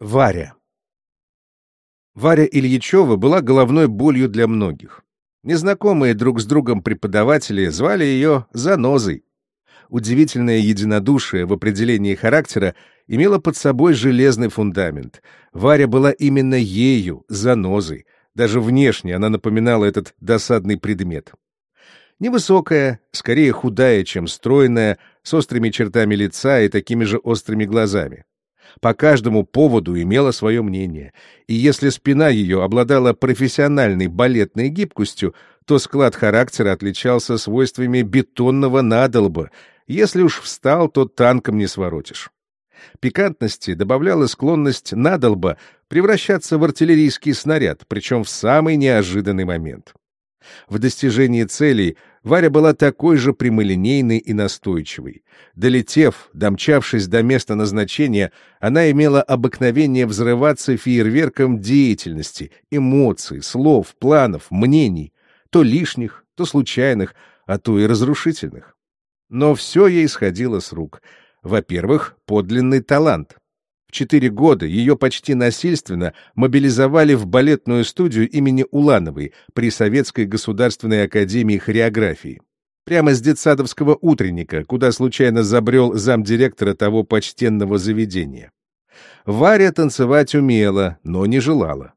Варя. Варя Ильичева была головной болью для многих. Незнакомые друг с другом преподаватели звали ее «занозой». Удивительное единодушие в определении характера имело под собой железный фундамент. Варя была именно ею, занозой. Даже внешне она напоминала этот досадный предмет. Невысокая, скорее худая, чем стройная, с острыми чертами лица и такими же острыми глазами по каждому поводу имела свое мнение, и если спина ее обладала профессиональной балетной гибкостью, то склад характера отличался свойствами бетонного надолба, если уж встал, то танком не своротишь. Пикантности добавляла склонность надолба превращаться в артиллерийский снаряд, причем в самый неожиданный момент. В достижении целей Варя была такой же прямолинейной и настойчивой. Долетев, домчавшись до места назначения, она имела обыкновение взрываться фейерверком деятельности, эмоций, слов, планов, мнений, то лишних, то случайных, а то и разрушительных. Но все ей сходило с рук. Во-первых, подлинный талант — в четыре года ее почти насильственно мобилизовали в балетную студию имени Улановой при Советской государственной академии хореографии. Прямо с детсадовского утренника, куда случайно забрел замдиректора того почтенного заведения. Варя танцевать умела, но не желала.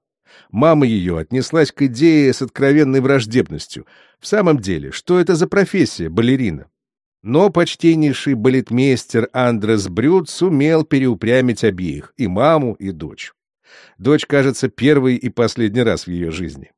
Мама ее отнеслась к идее с откровенной враждебностью. В самом деле, что это за профессия балерина? Но почтеннейший балетмейстер Андрес Брюд сумел переупрямить обеих, и маму, и дочь. Дочь, кажется, первый и последний раз в ее жизни.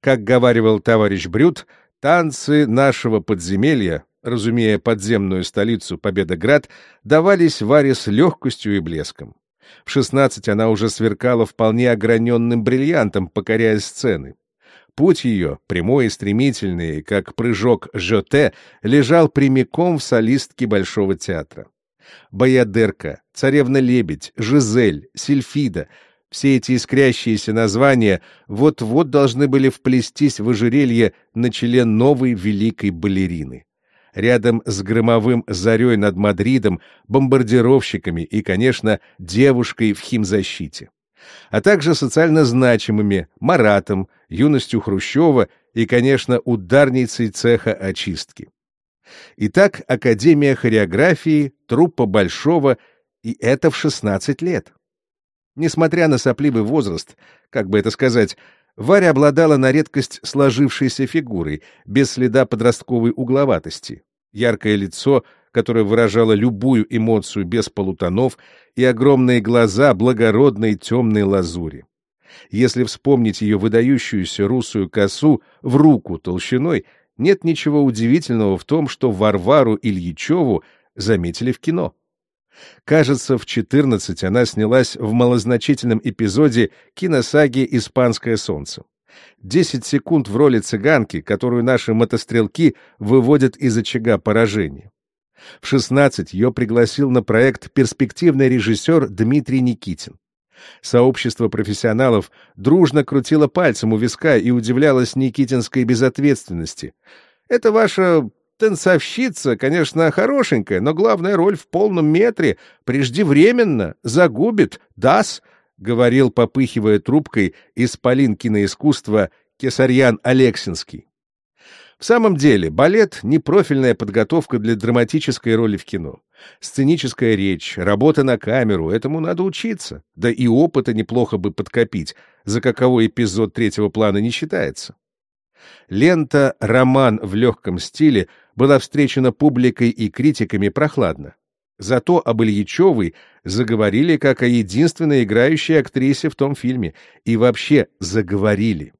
Как говаривал товарищ Брюд, танцы нашего подземелья, разумея подземную столицу Победоград, давались Варе с легкостью и блеском. В шестнадцать она уже сверкала вполне ограненным бриллиантом, покоряя сцены. Путь ее, прямой и стремительный, как прыжок Жоте, лежал прямиком в солистке Большого театра. Баядерка, Царевна-лебедь, Жизель, Сильфида — все эти искрящиеся названия вот-вот должны были вплестись в ожерелье на челе новой великой балерины. Рядом с громовым зарей над Мадридом, бомбардировщиками и, конечно, девушкой в химзащите а также социально значимыми Маратом, юностью Хрущева и, конечно, ударницей цеха очистки. Итак, Академия хореографии, труппа Большого, и это в 16 лет. Несмотря на сопливый возраст, как бы это сказать, Варя обладала на редкость сложившейся фигурой, без следа подростковой угловатости. Яркое лицо которая выражала любую эмоцию без полутонов, и огромные глаза благородной темной лазури. Если вспомнить ее выдающуюся русую косу в руку толщиной, нет ничего удивительного в том, что Варвару Ильичеву заметили в кино. Кажется, в 14 она снялась в малозначительном эпизоде киносаги «Испанское солнце». Десять секунд в роли цыганки, которую наши мотострелки выводят из очага поражения. В 16 ее пригласил на проект перспективный режиссер Дмитрий Никитин. Сообщество профессионалов дружно крутило пальцем у виска и удивлялось Никитинской безответственности. «Это ваша танцовщица, конечно, хорошенькая, но главная роль в полном метре, преждевременно, загубит, дас», — говорил, попыхивая трубкой из Полинкина искусства Кесарьян Алексинский. В самом деле, балет — не профильная подготовка для драматической роли в кино. Сценическая речь, работа на камеру — этому надо учиться. Да и опыта неплохо бы подкопить, за каковой эпизод третьего плана не считается. Лента «Роман в легком стиле» была встречена публикой и критиками прохладно. Зато об Ильичевой заговорили как о единственной играющей актрисе в том фильме. И вообще заговорили.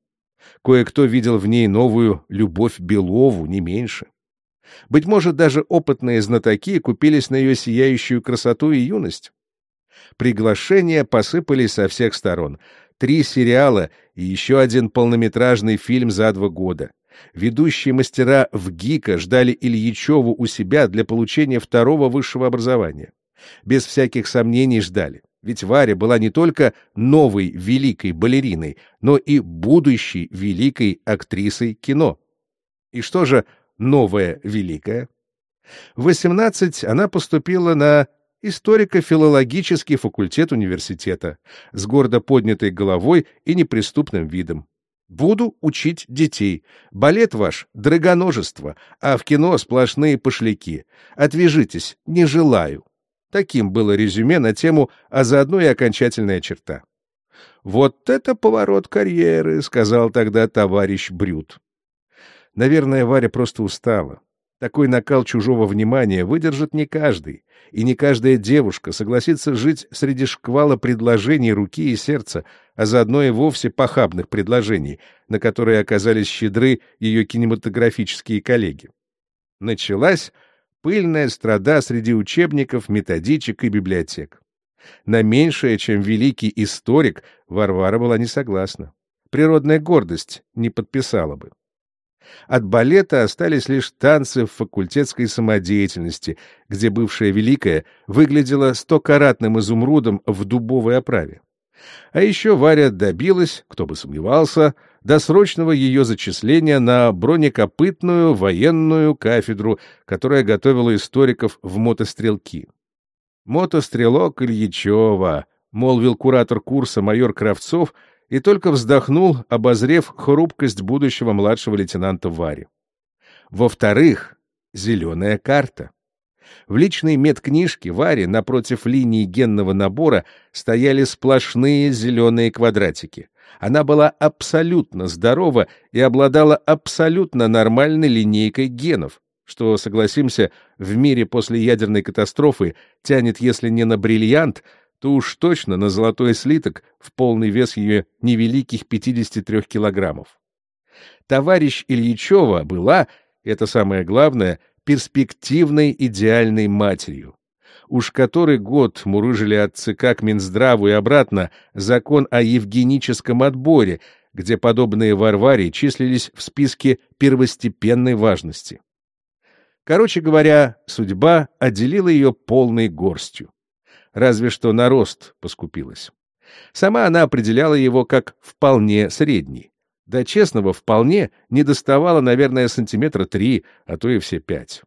Кое-кто видел в ней новую Любовь Белову, не меньше. Быть может, даже опытные знатоки купились на ее сияющую красоту и юность. Приглашения посыпались со всех сторон. Три сериала и еще один полнометражный фильм за два года. Ведущие мастера в ГИКа ждали Ильичеву у себя для получения второго высшего образования. Без всяких сомнений ждали. Ведь Варя была не только новой великой балериной, но и будущей великой актрисой кино. И что же новая великая? В 18 она поступила на историко-филологический факультет университета, с гордо поднятой головой и неприступным видом. Буду учить детей. Балет ваш — драгоножество, а в кино сплошные пошляки. Отвяжитесь, не желаю. Таким было резюме на тему, а заодно и окончательная черта. «Вот это поворот карьеры», — сказал тогда товарищ Брют. Наверное, Варя просто устала. Такой накал чужого внимания выдержит не каждый, и не каждая девушка согласится жить среди шквала предложений руки и сердца, а заодно и вовсе похабных предложений, на которые оказались щедры ее кинематографические коллеги. Началась пыльная страда среди учебников, методичек и библиотек. На меньшее, чем великий историк, Варвара была не согласна. Природная гордость не подписала бы. От балета остались лишь танцы в факультетской самодеятельности, где бывшая Великая выглядела стокаратным изумрудом в дубовой оправе. А еще Варя добилась, кто бы сомневался, досрочного ее зачисления на бронекопытную военную кафедру, которая готовила историков в мотострелки. «Мотострелок Ильичева», — молвил куратор курса майор Кравцов — и только вздохнул, обозрев хрупкость будущего младшего лейтенанта Вари. Во-вторых, зеленая карта. В личной медкнижке Вари напротив линии генного набора стояли сплошные зеленые квадратики. Она была абсолютно здорова и обладала абсолютно нормальной линейкой генов, что, согласимся, в мире после ядерной катастрофы тянет, если не на бриллиант, то уж точно на золотой слиток в полный вес ее невеликих 53 килограммов. Товарищ Ильичева была, это самое главное, перспективной идеальной матерью. Уж который год мурыжили от ЦК к Минздраву и обратно закон о евгеническом отборе, где подобные Варваре числились в списке первостепенной важности. Короче говоря, судьба отделила ее полной горстью разве что на рост поскупилась. Сама она определяла его как «вполне средний». До честного «вполне» не доставала, наверное, сантиметра три, а то и все пять.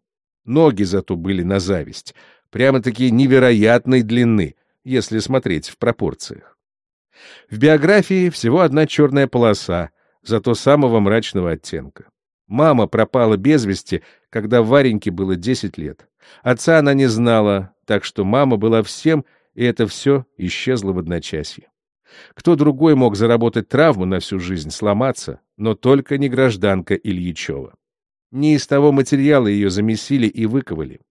Ноги зато были на зависть, прямо-таки невероятной длины, если смотреть в пропорциях. В биографии всего одна черная полоса, зато самого мрачного оттенка. Мама пропала без вести, когда Вареньке было десять лет. Отца она не знала, так что мама была всем, и это все исчезло в одночасье. Кто другой мог заработать травму на всю жизнь, сломаться, но только не гражданка Ильичева. Не из того материала ее замесили и выковали.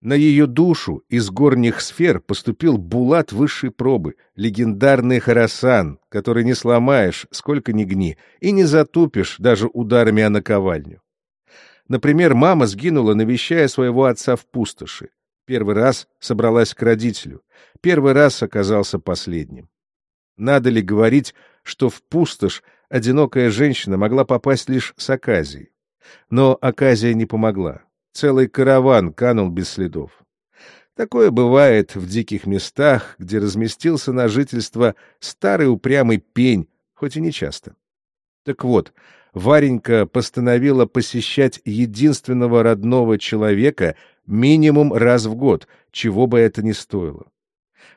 На ее душу из горних сфер поступил булат высшей пробы, легендарный Харасан, который не сломаешь, сколько ни гни, и не затупишь даже ударами о наковальню. Например, мама сгинула, навещая своего отца в пустоши. Первый раз собралась к родителю, первый раз оказался последним. Надо ли говорить, что в пустошь одинокая женщина могла попасть лишь с оказией? Но оказия не помогла. Целый караван канул без следов. Такое бывает в диких местах, где разместился на жительство старый упрямый пень, хоть и не часто. Так вот, Варенька постановила посещать единственного родного человека минимум раз в год, чего бы это ни стоило.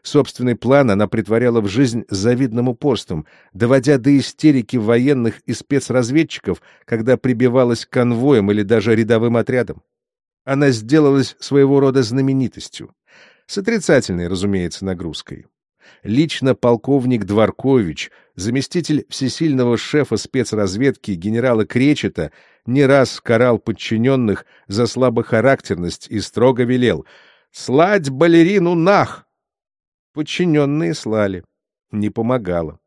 Собственный план она притворяла в жизнь с завидным упорством, доводя до истерики военных и спецразведчиков, когда прибивалась к конвоям или даже рядовым отрядам. Она сделалась своего рода знаменитостью. С отрицательной, разумеется, нагрузкой. Лично полковник Дворкович, заместитель всесильного шефа спецразведки генерала Кречета, не раз карал подчиненных за слабохарактерность и строго велел «Слать балерину нах!» Подчиненные слали. Не помогало.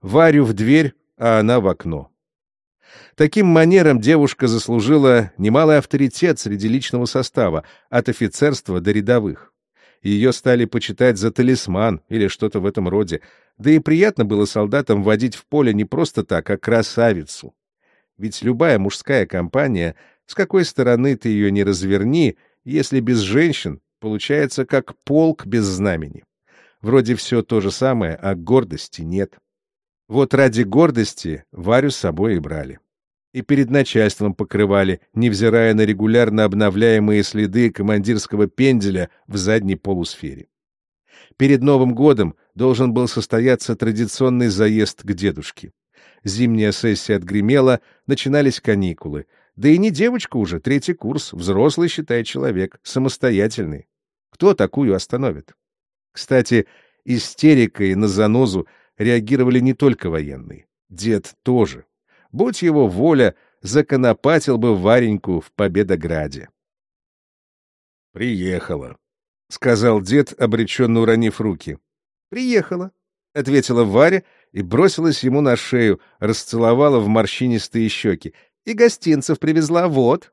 Варю в дверь, а она в окно. Таким манером девушка заслужила немалый авторитет среди личного состава, от офицерства до рядовых ее стали почитать за талисман или что-то в этом роде. Да и приятно было солдатам водить в поле не просто так, а красавицу. Ведь любая мужская компания, с какой стороны ты ее не разверни, если без женщин, получается как полк без знамени. Вроде все то же самое, а гордости нет. Вот ради гордости Варю с собой и брали. И перед начальством покрывали, невзирая на регулярно обновляемые следы командирского пенделя в задней полусфере. Перед Новым годом должен был состояться традиционный заезд к дедушке. Зимняя сессия отгремела, начинались каникулы. Да и не девочка уже, третий курс, взрослый, считай, человек, самостоятельный. Кто такую остановит? Кстати, истерикой на занозу реагировали не только военные. Дед тоже. Будь его воля, законопатил бы Вареньку в Победограде. «Приехала», — сказал дед, обреченно уронив руки. «Приехала», — ответила Варя и бросилась ему на шею, расцеловала в морщинистые щеки. «И гостинцев привезла, вот».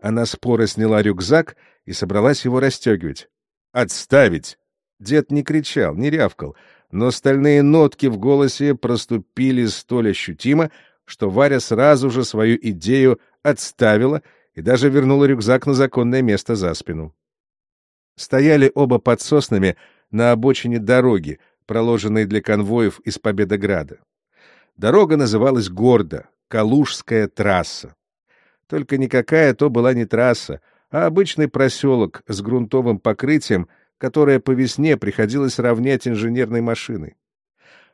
Она споро сняла рюкзак и собралась его расстегивать. «Отставить!» Дед не кричал, не рявкал, но стальные нотки в голосе проступили столь ощутимо, что Варя сразу же свою идею отставила и даже вернула рюкзак на законное место за спину. Стояли оба под соснами на обочине дороги, проложенной для конвоев из Победограда. Дорога называлась гордо — Калужская трасса. Только никакая то была не трасса, а обычный проселок с грунтовым покрытием, которое по весне приходилось равнять инженерной машиной.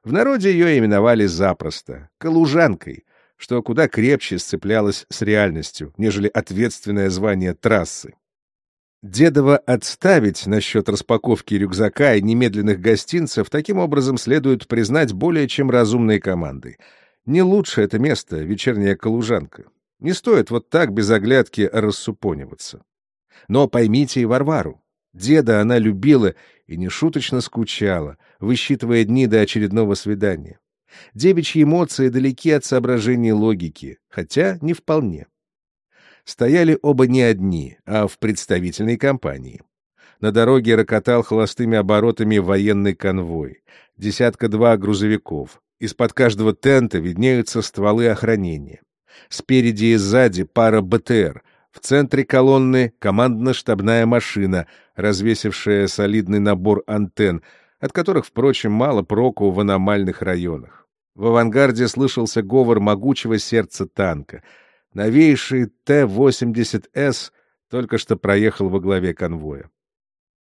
В народе ее именовали запросто — «калужанкой», что куда крепче сцеплялось с реальностью, нежели ответственное звание трассы. Дедова отставить насчет распаковки рюкзака и немедленных гостинцев таким образом следует признать более чем разумной командой. Не лучше это место, вечерняя калужанка. Не стоит вот так без оглядки рассупониваться. Но поймите и Варвару. Деда она любила и нешуточно скучала, высчитывая дни до очередного свидания. Девичьи эмоции далеки от соображений логики, хотя не вполне. Стояли оба не одни, а в представительной компании. На дороге рокотал холостыми оборотами военный конвой. Десятка-два грузовиков. Из-под каждого тента виднеются стволы охранения. Спереди и сзади пара БТР. В центре колонны командно-штабная машина, развесившая солидный набор антенн, от которых, впрочем, мало проку в аномальных районах. В авангарде слышался говор могучего сердца танка. Новейший Т-80С только что проехал во главе конвоя.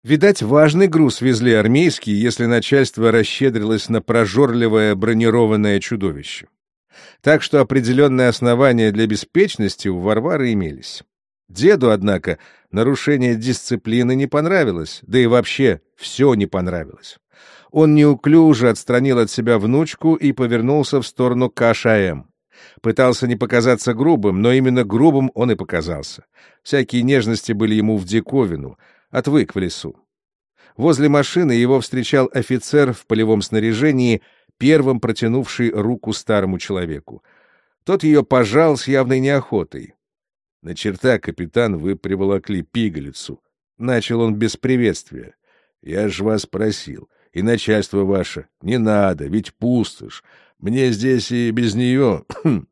Видать, важный груз везли армейский, если начальство расщедрилось на прожорливое бронированное чудовище. Так что определенные основания для беспечности у Варвары имелись. Деду, однако, нарушение дисциплины не понравилось, да и вообще все не понравилось. Он неуклюже отстранил от себя внучку и повернулся в сторону КШМ. Пытался не показаться грубым, но именно грубым он и показался. Всякие нежности были ему в диковину, отвык в лесу. Возле машины его встречал офицер в полевом снаряжении, первым протянувший руку старому человеку. Тот ее пожал с явной неохотой. На черта, капитан, вы приволокли пигалицу. Начал он без приветствия. Я ж вас просил. И начальство ваше. Не надо, ведь пустошь. Мне здесь и без нее...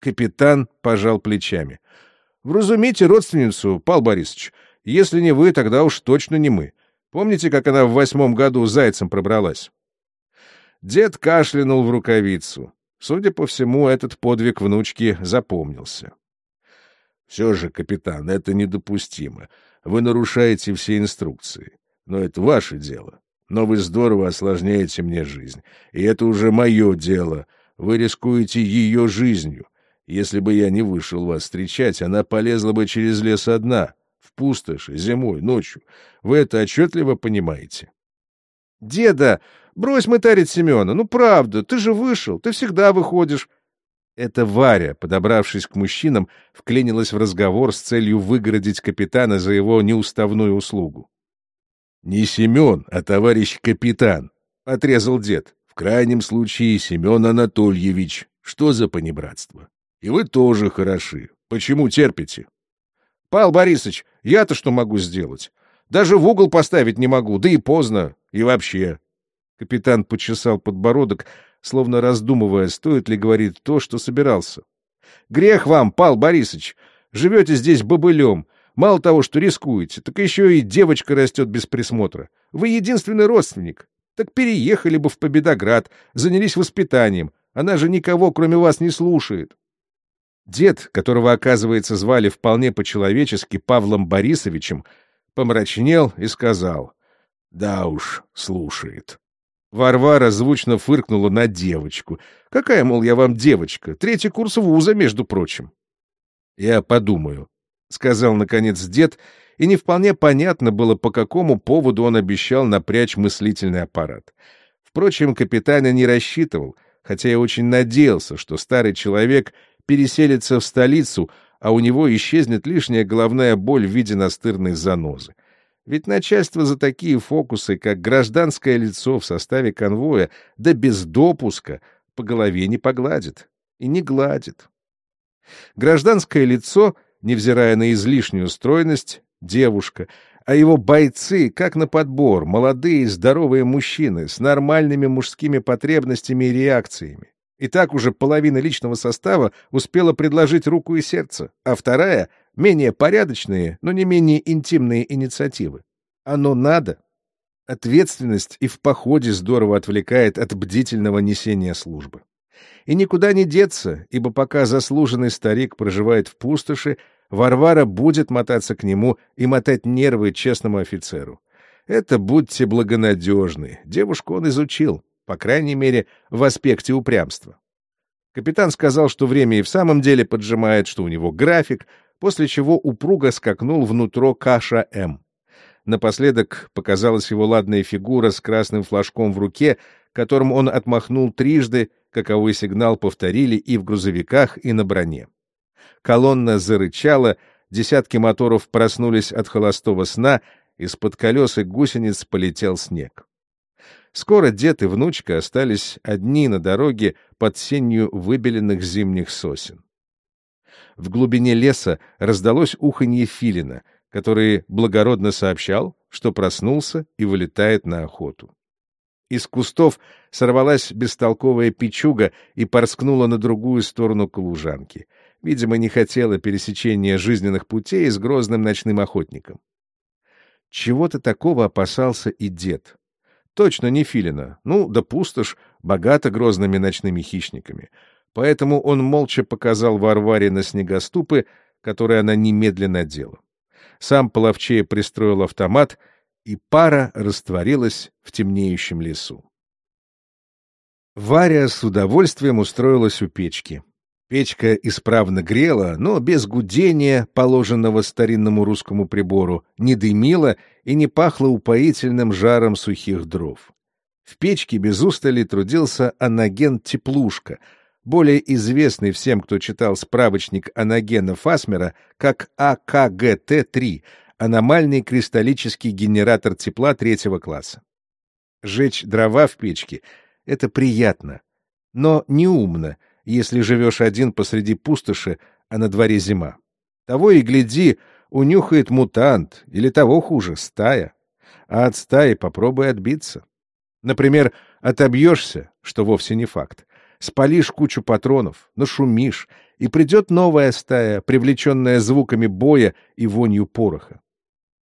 Капитан пожал плечами. — Вразумите родственницу, Пал Борисович. Если не вы, тогда уж точно не мы. Помните, как она в восьмом году зайцем пробралась? Дед кашлянул в рукавицу. Судя по всему, этот подвиг внучки запомнился. Все же, капитан, это недопустимо. Вы нарушаете все инструкции. Но это ваше дело. Но вы здорово осложняете мне жизнь. И это уже мое дело. Вы рискуете ее жизнью. Если бы я не вышел вас встречать, она полезла бы через лес одна, в пустоши, зимой, ночью. Вы это отчетливо понимаете? — Деда, брось мытарить Семена. Ну, правда, ты же вышел, ты всегда выходишь. Это Варя, подобравшись к мужчинам, вклинилась в разговор с целью выгородить капитана за его неуставную услугу. — Не Семен, а товарищ капитан, — отрезал дед. — В крайнем случае Семен Анатольевич. Что за понебратство? И вы тоже хороши. Почему терпите? — Павел Борисович, я-то что могу сделать? Даже в угол поставить не могу, да и поздно. И вообще. Капитан почесал подбородок, словно раздумывая, стоит ли говорить то, что собирался. — Грех вам, Пал Борисович! Живете здесь бобылем. Мало того, что рискуете, так еще и девочка растет без присмотра. Вы единственный родственник. Так переехали бы в Победоград, занялись воспитанием. Она же никого, кроме вас, не слушает. Дед, которого, оказывается, звали вполне по-человечески Павлом Борисовичем, помрачнел и сказал, «Да уж, слушает». Варвара звучно фыркнула на девочку. «Какая, мол, я вам девочка? Третий курс вуза, между прочим». «Я подумаю», — сказал, наконец, дед, и не вполне понятно было, по какому поводу он обещал напрячь мыслительный аппарат. Впрочем, капитан не рассчитывал, хотя я очень надеялся, что старый человек переселится в столицу, а у него исчезнет лишняя головная боль в виде настырной занозы. Ведь начальство за такие фокусы, как гражданское лицо в составе конвоя, да без допуска, по голове не погладит и не гладит. Гражданское лицо, невзирая на излишнюю стройность, девушка, а его бойцы, как на подбор, молодые здоровые мужчины с нормальными мужскими потребностями и реакциями. И так уже половина личного состава успела предложить руку и сердце, а вторая — менее порядочные, но не менее интимные инициативы. Оно надо. Ответственность и в походе здорово отвлекает от бдительного несения службы. И никуда не деться, ибо пока заслуженный старик проживает в пустоши, Варвара будет мотаться к нему и мотать нервы честному офицеру. Это будьте благонадежны. Девушку он изучил, по крайней мере, в аспекте упрямства. Капитан сказал, что время и в самом деле поджимает, что у него график, после чего упруго скакнул внутрь Каша М. Напоследок показалась его ладная фигура с красным флажком в руке, которым он отмахнул трижды, каковой сигнал повторили и в грузовиках, и на броне. Колонна зарычала, десятки моторов проснулись от холостого сна, из-под колес и гусениц полетел снег. Скоро дед и внучка остались одни на дороге под сенью выбеленных зимних сосен. В глубине леса раздалось уханье филина, который благородно сообщал, что проснулся и вылетает на охоту. Из кустов сорвалась бестолковая печуга и порскнула на другую сторону калужанки. Видимо, не хотела пересечения жизненных путей с грозным ночным охотником. Чего-то такого опасался и дед. Точно не филина. Ну, да пустошь, богата грозными ночными хищниками. Поэтому он молча показал Варваре на снегоступы, которые она немедленно одела. Сам половчее пристроил автомат — и пара растворилась в темнеющем лесу. Варя с удовольствием устроилась у печки. Печка исправно грела, но без гудения, положенного старинному русскому прибору, не дымила и не пахло упоительным жаром сухих дров. В печке без устали трудился анаген Теплушка, более известный всем, кто читал справочник анагена Фасмера, как АКГТ-3, аномальный кристаллический генератор тепла третьего класса. Жечь дрова в печке — это приятно, но неумно, если живешь один посреди пустоши, а на дворе зима. Того и гляди, унюхает мутант, или того хуже, стая. А от стаи попробуй отбиться. Например, отобьешься, что вовсе не факт, спалишь кучу патронов, нашумишь, и придет новая стая, привлеченная звуками боя и вонью пороха.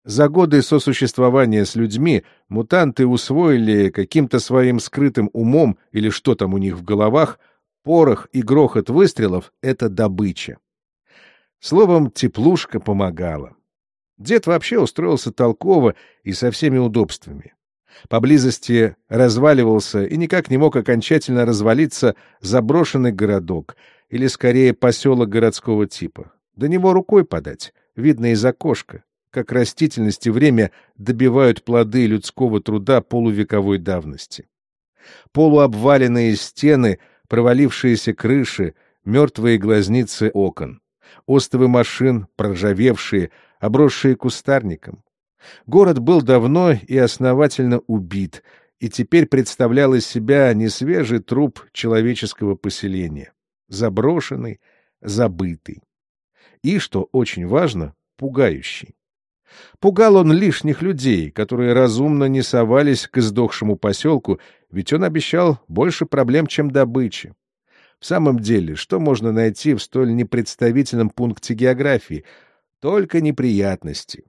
За годы сосуществования с людьми мутанты усвоили каким-то своим скрытым умом или что там у них в головах, порох и грохот выстрелов — это добыча. Словом, теплушка помогала. Дед вообще устроился толково и со всеми удобствами. Поблизости разваливался и никак не мог окончательно развалиться заброшенный городок, или скорее поселок городского типа. До него рукой подать, видно из окошка как растительность и время добивают плоды людского труда полувековой давности. Полуобваленные стены, провалившиеся крыши, мертвые глазницы окон, остовы машин, проржавевшие, обросшие кустарником. Город был давно и основательно убит, и теперь представлял из себя несвежий труп человеческого поселения, заброшенный, забытый. И, что очень важно, пугающий. Пугал он лишних людей, которые разумно не совались к издохшему поселку, ведь он обещал больше проблем, чем добычи. В самом деле, что можно найти в столь непредставительном пункте географии? Только неприятности.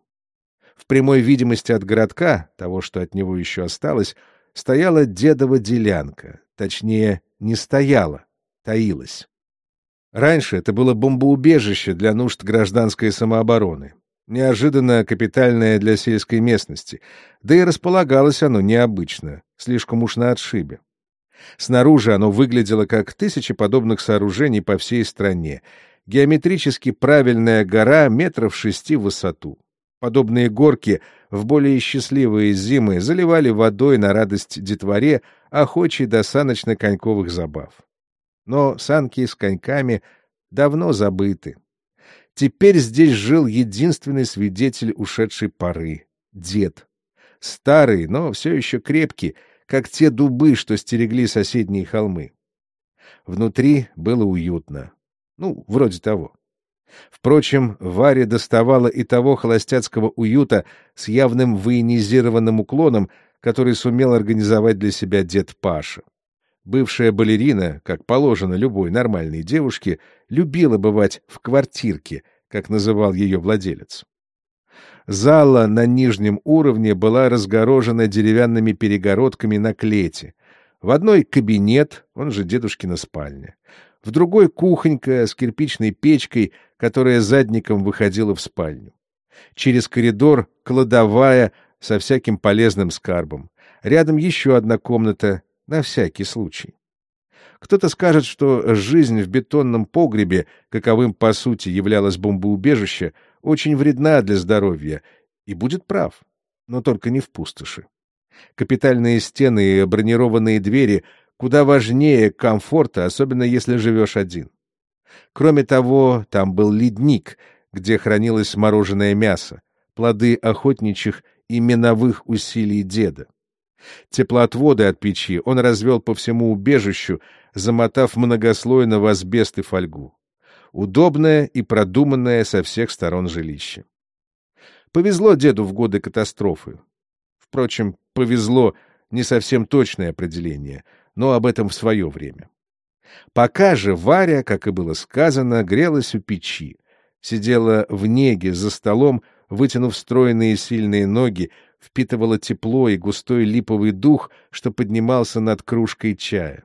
В прямой видимости от городка, того, что от него еще осталось, стояла дедова делянка, точнее, не стояла, таилась. Раньше это было бомбоубежище для нужд гражданской самообороны, неожиданно капитальное для сельской местности, да и располагалось оно необычно, слишком уж на отшибе. Снаружи оно выглядело как тысячи подобных сооружений по всей стране, геометрически правильная гора метров шести в высоту. Подобные горки в более счастливые зимы заливали водой на радость детворе, охочей до саночно-коньковых забав. Но санки с коньками давно забыты. Теперь здесь жил единственный свидетель ушедшей поры — дед. Старый, но все еще крепкий, как те дубы, что стерегли соседние холмы. Внутри было уютно. Ну, вроде того. Впрочем, Варе доставало и того холостяцкого уюта с явным военизированным уклоном, который сумел организовать для себя дед Паша. Бывшая балерина, как положено любой нормальной девушке, любила бывать в квартирке, как называл ее владелец. Зала на нижнем уровне была разгорожена деревянными перегородками на клете. В одной кабинет, он же дедушкина спальня. В другой кухонька с кирпичной печкой, которая задником выходила в спальню. Через коридор кладовая со всяким полезным скарбом. Рядом еще одна комната, на всякий случай. Кто-то скажет, что жизнь в бетонном погребе, каковым по сути являлось бомбоубежище, очень вредна для здоровья, и будет прав, но только не в пустоши. Капитальные стены и бронированные двери куда важнее комфорта, особенно если живешь один. Кроме того, там был ледник, где хранилось мороженое мясо, плоды охотничьих и миновых усилий деда. Теплоотводы от печи он развел по всему убежищу, замотав многослойно в асбест и фольгу удобное и продуманное со всех сторон жилище. Повезло деду в годы катастрофы. Впрочем, повезло не совсем точное определение, но об этом в свое время. Пока же Варя, как и было сказано, грелась у печи, сидела в неге за столом, вытянув стройные сильные ноги, впитывала тепло и густой липовый дух, что поднимался над кружкой чая.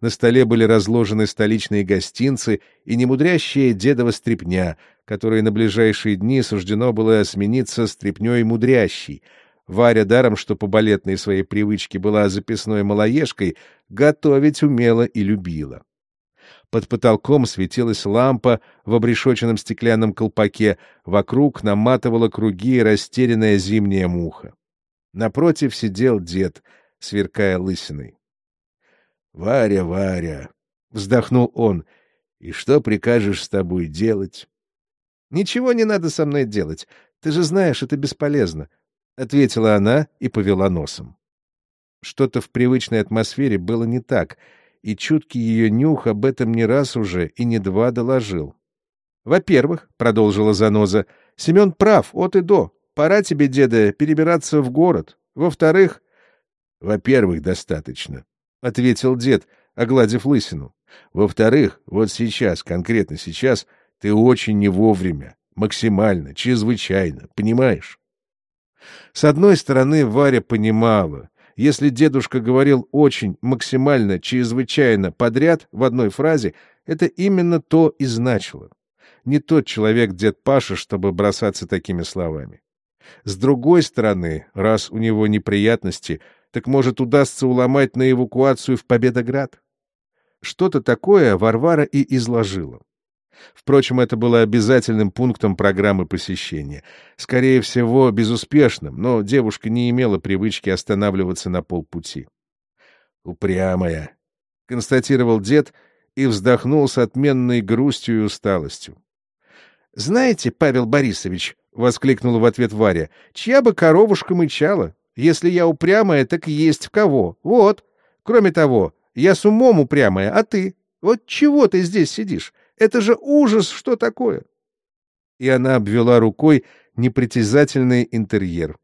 На столе были разложены столичные гостинцы и немудрящая дедова стрепня, которой на ближайшие дни суждено было смениться стрепней мудрящей. Варя, даром что по балетной своей привычке была записной малоежкой, готовить умела и любила. Под потолком светилась лампа в обрешоченном стеклянном колпаке, вокруг наматывала круги растерянная зимняя муха. Напротив сидел дед, сверкая лысиной. Варя, Варя, вздохнул он. И что прикажешь с тобой делать? Ничего не надо со мной делать. Ты же знаешь, это бесполезно, ответила она и повела носом. Что-то в привычной атмосфере было не так, и чуткий ее нюх об этом не раз уже и не два доложил. Во-первых, продолжила Заноза, Семен прав от и до. Пора тебе, деда, перебираться в город. Во-вторых, во-первых, достаточно. — ответил дед, огладив лысину. — Во-вторых, вот сейчас, конкретно сейчас, ты очень не вовремя, максимально, чрезвычайно, понимаешь? С одной стороны, Варя понимала, если дедушка говорил очень, максимально, чрезвычайно подряд в одной фразе, это именно то и значило. Не тот человек дед Паша, чтобы бросаться такими словами. С другой стороны, раз у него неприятности, так, может, удастся уломать на эвакуацию в Победоград? Что-то такое Варвара и изложила. Впрочем, это было обязательным пунктом программы посещения. Скорее всего, безуспешным, но девушка не имела привычки останавливаться на полпути. «Упрямая», — констатировал дед и вздохнул с отменной грустью и усталостью. «Знаете, Павел Борисович», — воскликнула в ответ Варя, — «чья бы коровушка мычала? Если я упрямая, так есть в кого. Вот. Кроме того, я с умом упрямая, а ты? Вот чего ты здесь сидишь? Это же ужас, что такое!» И она обвела рукой непритязательный интерьер.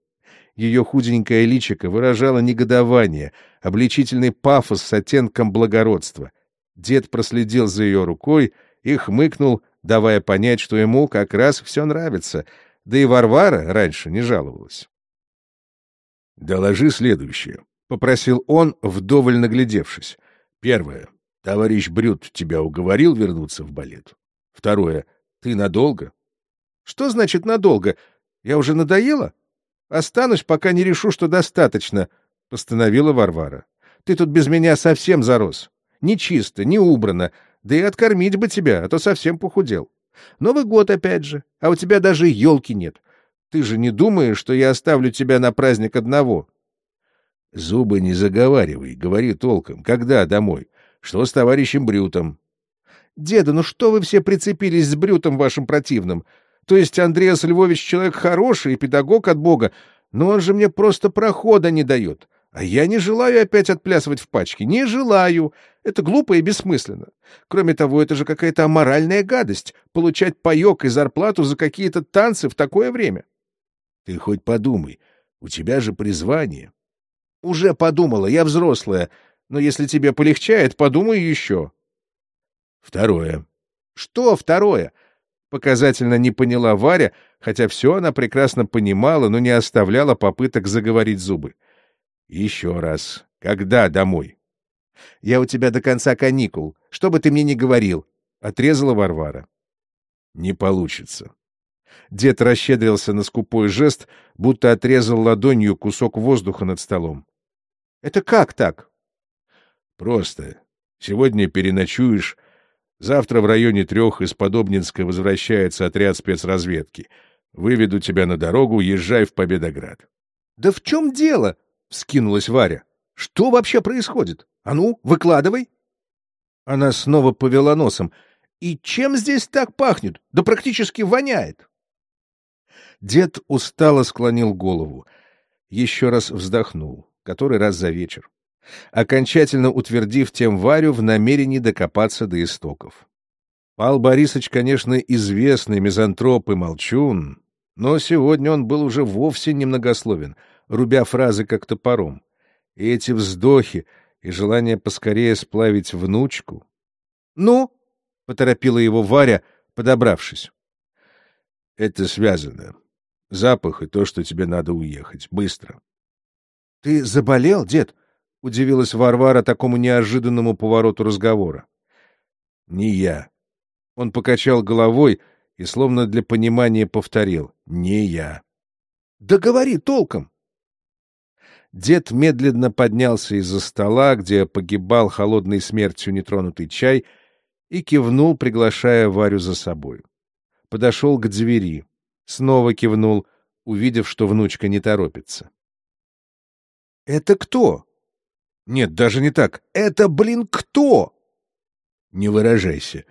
Ее худенькое личико выражало негодование, обличительный пафос с оттенком благородства. Дед проследил за ее рукой и хмыкнул, давая понять, что ему как раз все нравится, да и Варвара раньше не жаловалась. «Доложи следующее», — попросил он, вдоволь наглядевшись. «Первое. Товарищ Брют тебя уговорил вернуться в балет? Второе. Ты надолго? Что значит надолго? Я уже надоела? Останусь, пока не решу, что достаточно, — постановила Варвара. Ты тут без меня совсем зарос. Не чисто, не убрано. Да и откормить бы тебя, а то совсем похудел. Новый год опять же, а у тебя даже елки нет. Ты же не думаешь, что я оставлю тебя на праздник одного? Зубы не заговаривай, говори толком. Когда домой? Что с товарищем Брютом? Деда, ну что вы все прицепились с Брютом вашим противным? То есть Андреас Львович человек хороший и педагог от Бога, но он же мне просто прохода не дает. А я не желаю опять отплясывать в пачке. Не желаю. Это глупо и бессмысленно. Кроме того, это же какая-то аморальная гадость — получать паек и зарплату за какие-то танцы в такое время. Ты хоть подумай, у тебя же призвание. Уже подумала, я взрослая. Но если тебе полегчает, подумай еще. Второе. Что второе? Показательно не поняла Варя, хотя все она прекрасно понимала, но не оставляла попыток заговорить зубы. Еще раз. Когда домой? Я у тебя до конца каникул. Что бы ты мне ни говорил, — отрезала Варвара. Не получится. Дед расщедрился на скупой жест, будто отрезал ладонью кусок воздуха над столом. — Это как так? — Просто. Сегодня переночуешь, Завтра в районе трех из Подобнинска возвращается отряд спецразведки. Выведу тебя на дорогу, езжай в Победоград. — Да в чем дело? — вскинулась Варя. — Что вообще происходит? А ну, выкладывай. Она снова повела носом. — И чем здесь так пахнет? Да практически воняет. Дед устало склонил голову. Еще раз вздохнул, который раз за вечер окончательно утвердив тем Варю в намерении докопаться до истоков. Пал Борисович, конечно, известный мизантроп и молчун, но сегодня он был уже вовсе немногословен, рубя фразы как топором. И эти вздохи, и желание поскорее сплавить внучку. — Ну? — поторопила его Варя, подобравшись. — Это связано. Запах и то, что тебе надо уехать. Быстро. — Ты заболел, дед? — удивилась Варвара такому неожиданному повороту разговора. — Не я. Он покачал головой и словно для понимания повторил. — Не я. — Да говори толком! Дед медленно поднялся из-за стола, где погибал холодной смертью нетронутый чай, и кивнул, приглашая Варю за собой. Подошел к двери. Снова кивнул, увидев, что внучка не торопится. — Это кто? Нет, даже не так. Это, блин, кто? Не выражайся.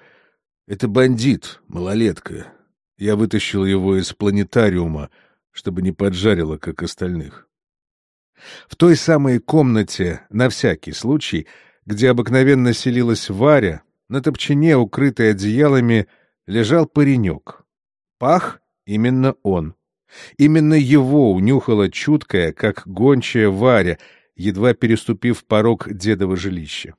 Это бандит, малолетка. Я вытащил его из планетариума, чтобы не поджарило, как остальных. В той самой комнате, на всякий случай, где обыкновенно селилась Варя, на топчине, укрытой одеялами, лежал паренек. Пах именно он. Именно его унюхала чуткая, как гончая Варя — едва переступив порог дедова жилища.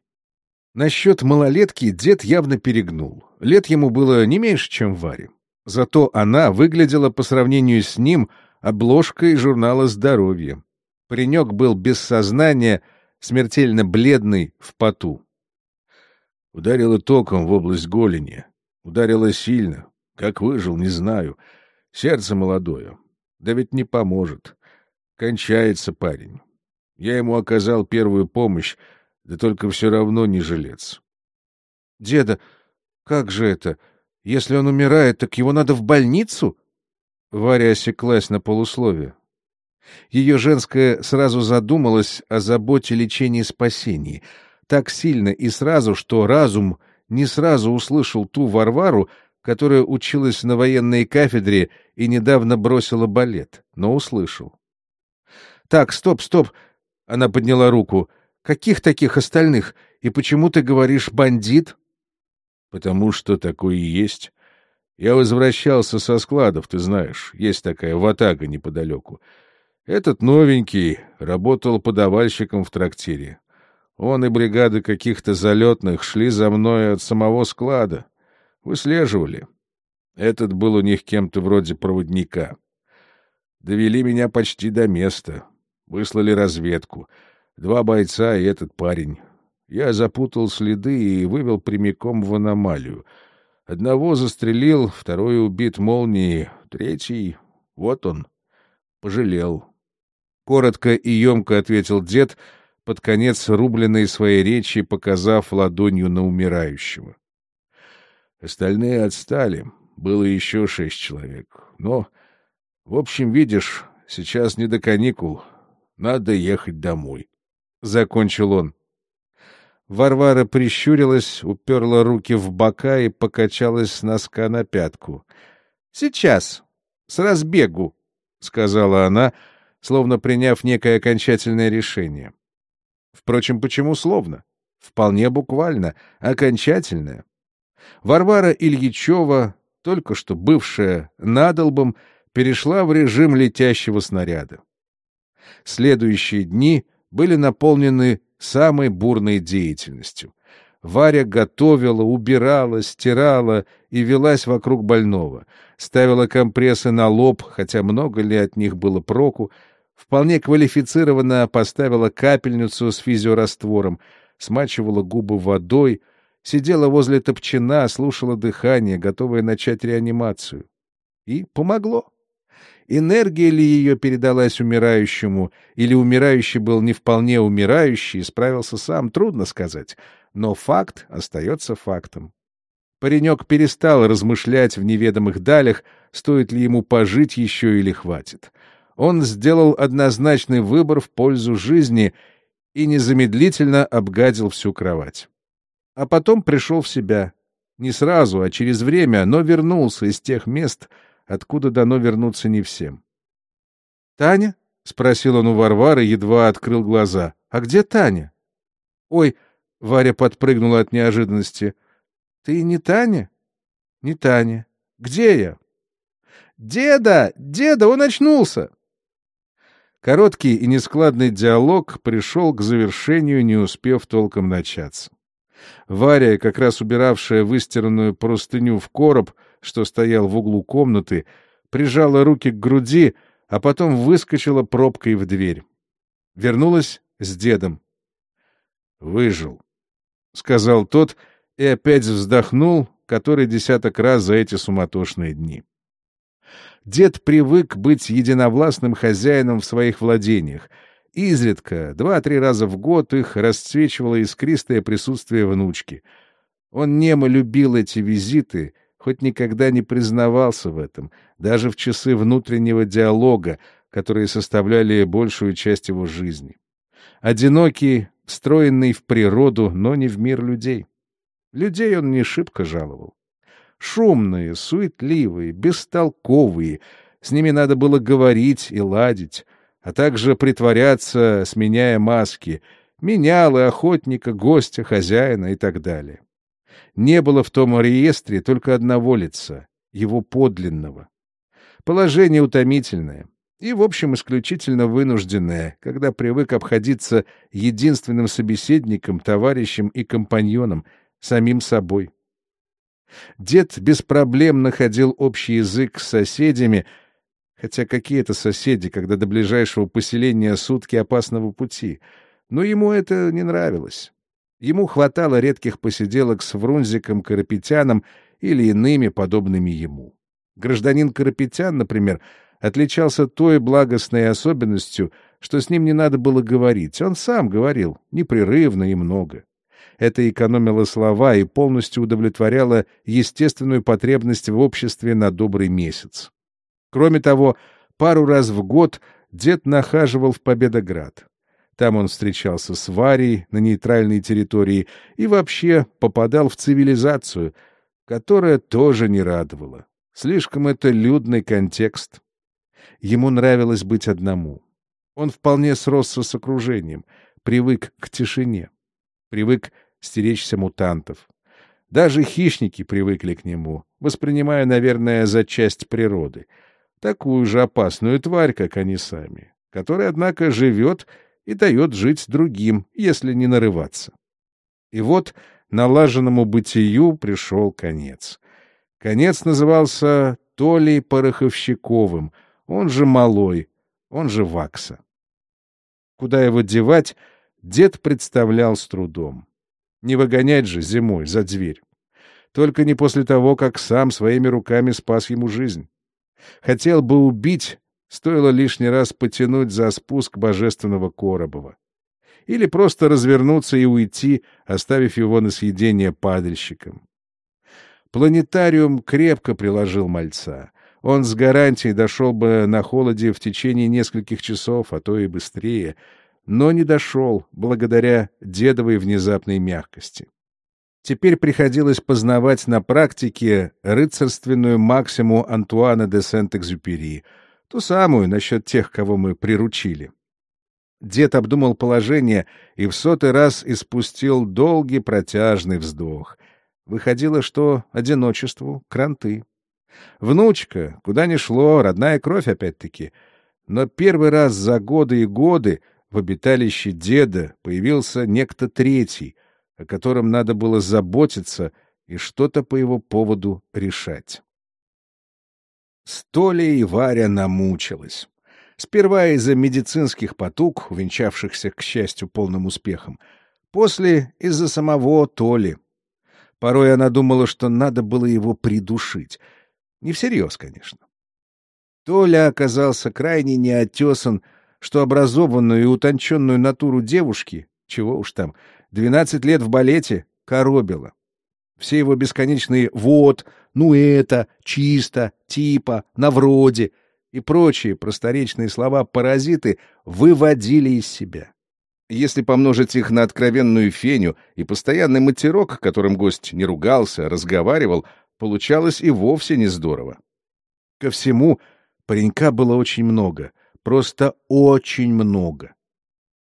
Насчет малолетки дед явно перегнул. Лет ему было не меньше, чем Варе. Зато она выглядела по сравнению с ним обложкой журнала «Здоровье». Паренек был без сознания, смертельно бледный, в поту. Ударило током в область голени. Ударило сильно. Как выжил, не знаю. Сердце молодое. Да ведь не поможет. Кончается парень. Я ему оказал первую помощь, да только все равно не жилец. — Деда, как же это? Если он умирает, так его надо в больницу? Варя осеклась на полусловие. Ее женское сразу задумалось о заботе лечения и спасении. Так сильно и сразу, что разум не сразу услышал ту Варвару, которая училась на военной кафедре и недавно бросила балет, но услышал. — Так, стоп, стоп, она подняла руку. «Каких таких остальных? И почему ты говоришь «бандит»?» «Потому что такое и есть. Я возвращался со складов, ты знаешь. Есть такая ватага неподалеку. Этот новенький работал подавальщиком в трактире. Он и бригады каких-то залетных шли за мной от самого склада. Выслеживали. Этот был у них кем-то вроде проводника. Довели меня почти до места. Выслали разведку. Два бойца и этот парень. Я запутал следы и вывел прямиком в аномалию. Одного застрелил, второй убит молнией, третий — вот он. Пожалел. Коротко и емко ответил дед, под конец рубленной своей речи, показав ладонью на умирающего. Остальные отстали. Было еще шесть человек. Но, в общем, видишь, сейчас не до каникул. Надо ехать домой. Закончил он. Варвара прищурилась, уперла руки в бока и покачалась с носка на пятку. — Сейчас, с разбегу, — сказала она, словно приняв некое окончательное решение. Впрочем, почему словно? Вполне буквально, окончательное. Варвара Ильичева, только что бывшая надолбом, перешла в режим летящего снаряда. Следующие дни были наполнены самой бурной деятельностью. Варя готовила, убирала, стирала и велась вокруг больного, ставила компрессы на лоб, хотя много ли от них было проку, вполне квалифицированно поставила капельницу с физиораствором, смачивала губы водой, сидела возле топчина, слушала дыхание, готовая начать реанимацию. И помогло. Энергия ли ее передалась умирающему, или умирающий был не вполне умирающий и справился сам, трудно сказать. Но факт остается фактом. Паренек перестал размышлять в неведомых далях, стоит ли ему пожить еще или хватит. Он сделал однозначный выбор в пользу жизни и незамедлительно обгадил всю кровать. А потом пришел в себя. Не сразу, а через время, но вернулся из тех мест, откуда дано вернуться не всем. — Таня? — спросил он у Варвары, едва открыл глаза. — А где Таня? — Ой, — Варя подпрыгнула от неожиданности. — Ты не Таня? — Не Таня. Где я? — Деда! Деда, он очнулся! Короткий и нескладный диалог пришел к завершению, не успев толком начаться. Варя, как раз убиравшая выстиранную простыню в короб, что стоял в углу комнаты, прижала руки к груди, а потом выскочила пробкой в дверь. Вернулась с дедом. «Выжил», — сказал тот и опять вздохнул, который десяток раз за эти суматошные дни. Дед привык быть единовластным хозяином в своих владениях. Изредка, два-три раза в год, их расцвечивало искристое присутствие внучки. Он немо любил эти визиты, хоть никогда не признавался в этом, даже в часы внутреннего диалога, которые составляли большую часть его жизни. Одинокий, встроенный в природу, но не в мир людей. Людей он не шибко жаловал. Шумные, суетливые, бестолковые, с ними надо было говорить и ладить, а также притворяться, сменяя маски, менял и охотника, гостя, хозяина и так далее. Не было в том реестре только одного лица, его подлинного. Положение утомительное и, в общем, исключительно вынужденное, когда привык обходиться единственным собеседником, товарищем и компаньоном, самим собой. Дед без проблем находил общий язык с соседями, хотя какие это соседи, когда до ближайшего поселения сутки опасного пути, но ему это не нравилось. Ему хватало редких посиделок с Врунзиком Карапетяном или иными подобными ему. Гражданин Карапетян, например, отличался той благостной особенностью, что с ним не надо было говорить. Он сам говорил, непрерывно и много. Это экономило слова и полностью удовлетворяло естественную потребность в обществе на добрый месяц. Кроме того, пару раз в год дед нахаживал в Победоград. Там он встречался с Варей на нейтральной территории и вообще попадал в цивилизацию, которая тоже не радовала. Слишком это людный контекст. Ему нравилось быть одному. Он вполне сросся с окружением, привык к тишине, привык стеречься мутантов. Даже хищники привыкли к нему, воспринимая, наверное, за часть природы, такую же опасную тварь, как они сами, которая, однако, живет и дает жить другим, если не нарываться. И вот налаженному бытию пришел конец. Конец назывался Толей Пороховщиковым, он же Малой, он же Вакса. Куда его девать, дед представлял с трудом. Не выгонять же зимой за дверь. Только не после того, как сам своими руками спас ему жизнь. Хотел бы убить, стоило лишний раз потянуть за спуск божественного Коробова. Или просто развернуться и уйти, оставив его на съедение падальщикам. Планетариум крепко приложил мальца. Он с гарантией дошел бы на холоде в течение нескольких часов, а то и быстрее, но не дошел, благодаря дедовой внезапной мягкости. Теперь приходилось познавать на практике рыцарственную максиму Антуана де Сент-Экзюпери, ту самую насчет тех, кого мы приручили. Дед обдумал положение и в сотый раз испустил долгий протяжный вздох. Выходило, что одиночеству — кранты. Внучка, куда ни шло, родная кровь опять-таки. Но первый раз за годы и годы в обиталище деда появился некто третий, о котором надо было заботиться и что-то по его поводу решать. Столя и Варя намучилась. Сперва из-за медицинских потуг, увенчавшихся, к счастью, полным успехом, после — из-за самого Толи. Порой она думала, что надо было его придушить. Не всерьез, конечно. Толя оказался крайне неотесан, что образованную и утонченную натуру девушки, чего уж там, Двенадцать лет в балете коробило. Все его бесконечные «вот», «ну это», «чисто», «типа», «на вроде» и прочие просторечные слова-паразиты выводили из себя. Если помножить их на откровенную феню и постоянный матерок, которым гость не ругался, а разговаривал, получалось и вовсе не здорово. Ко всему, паренька было очень много, просто очень много.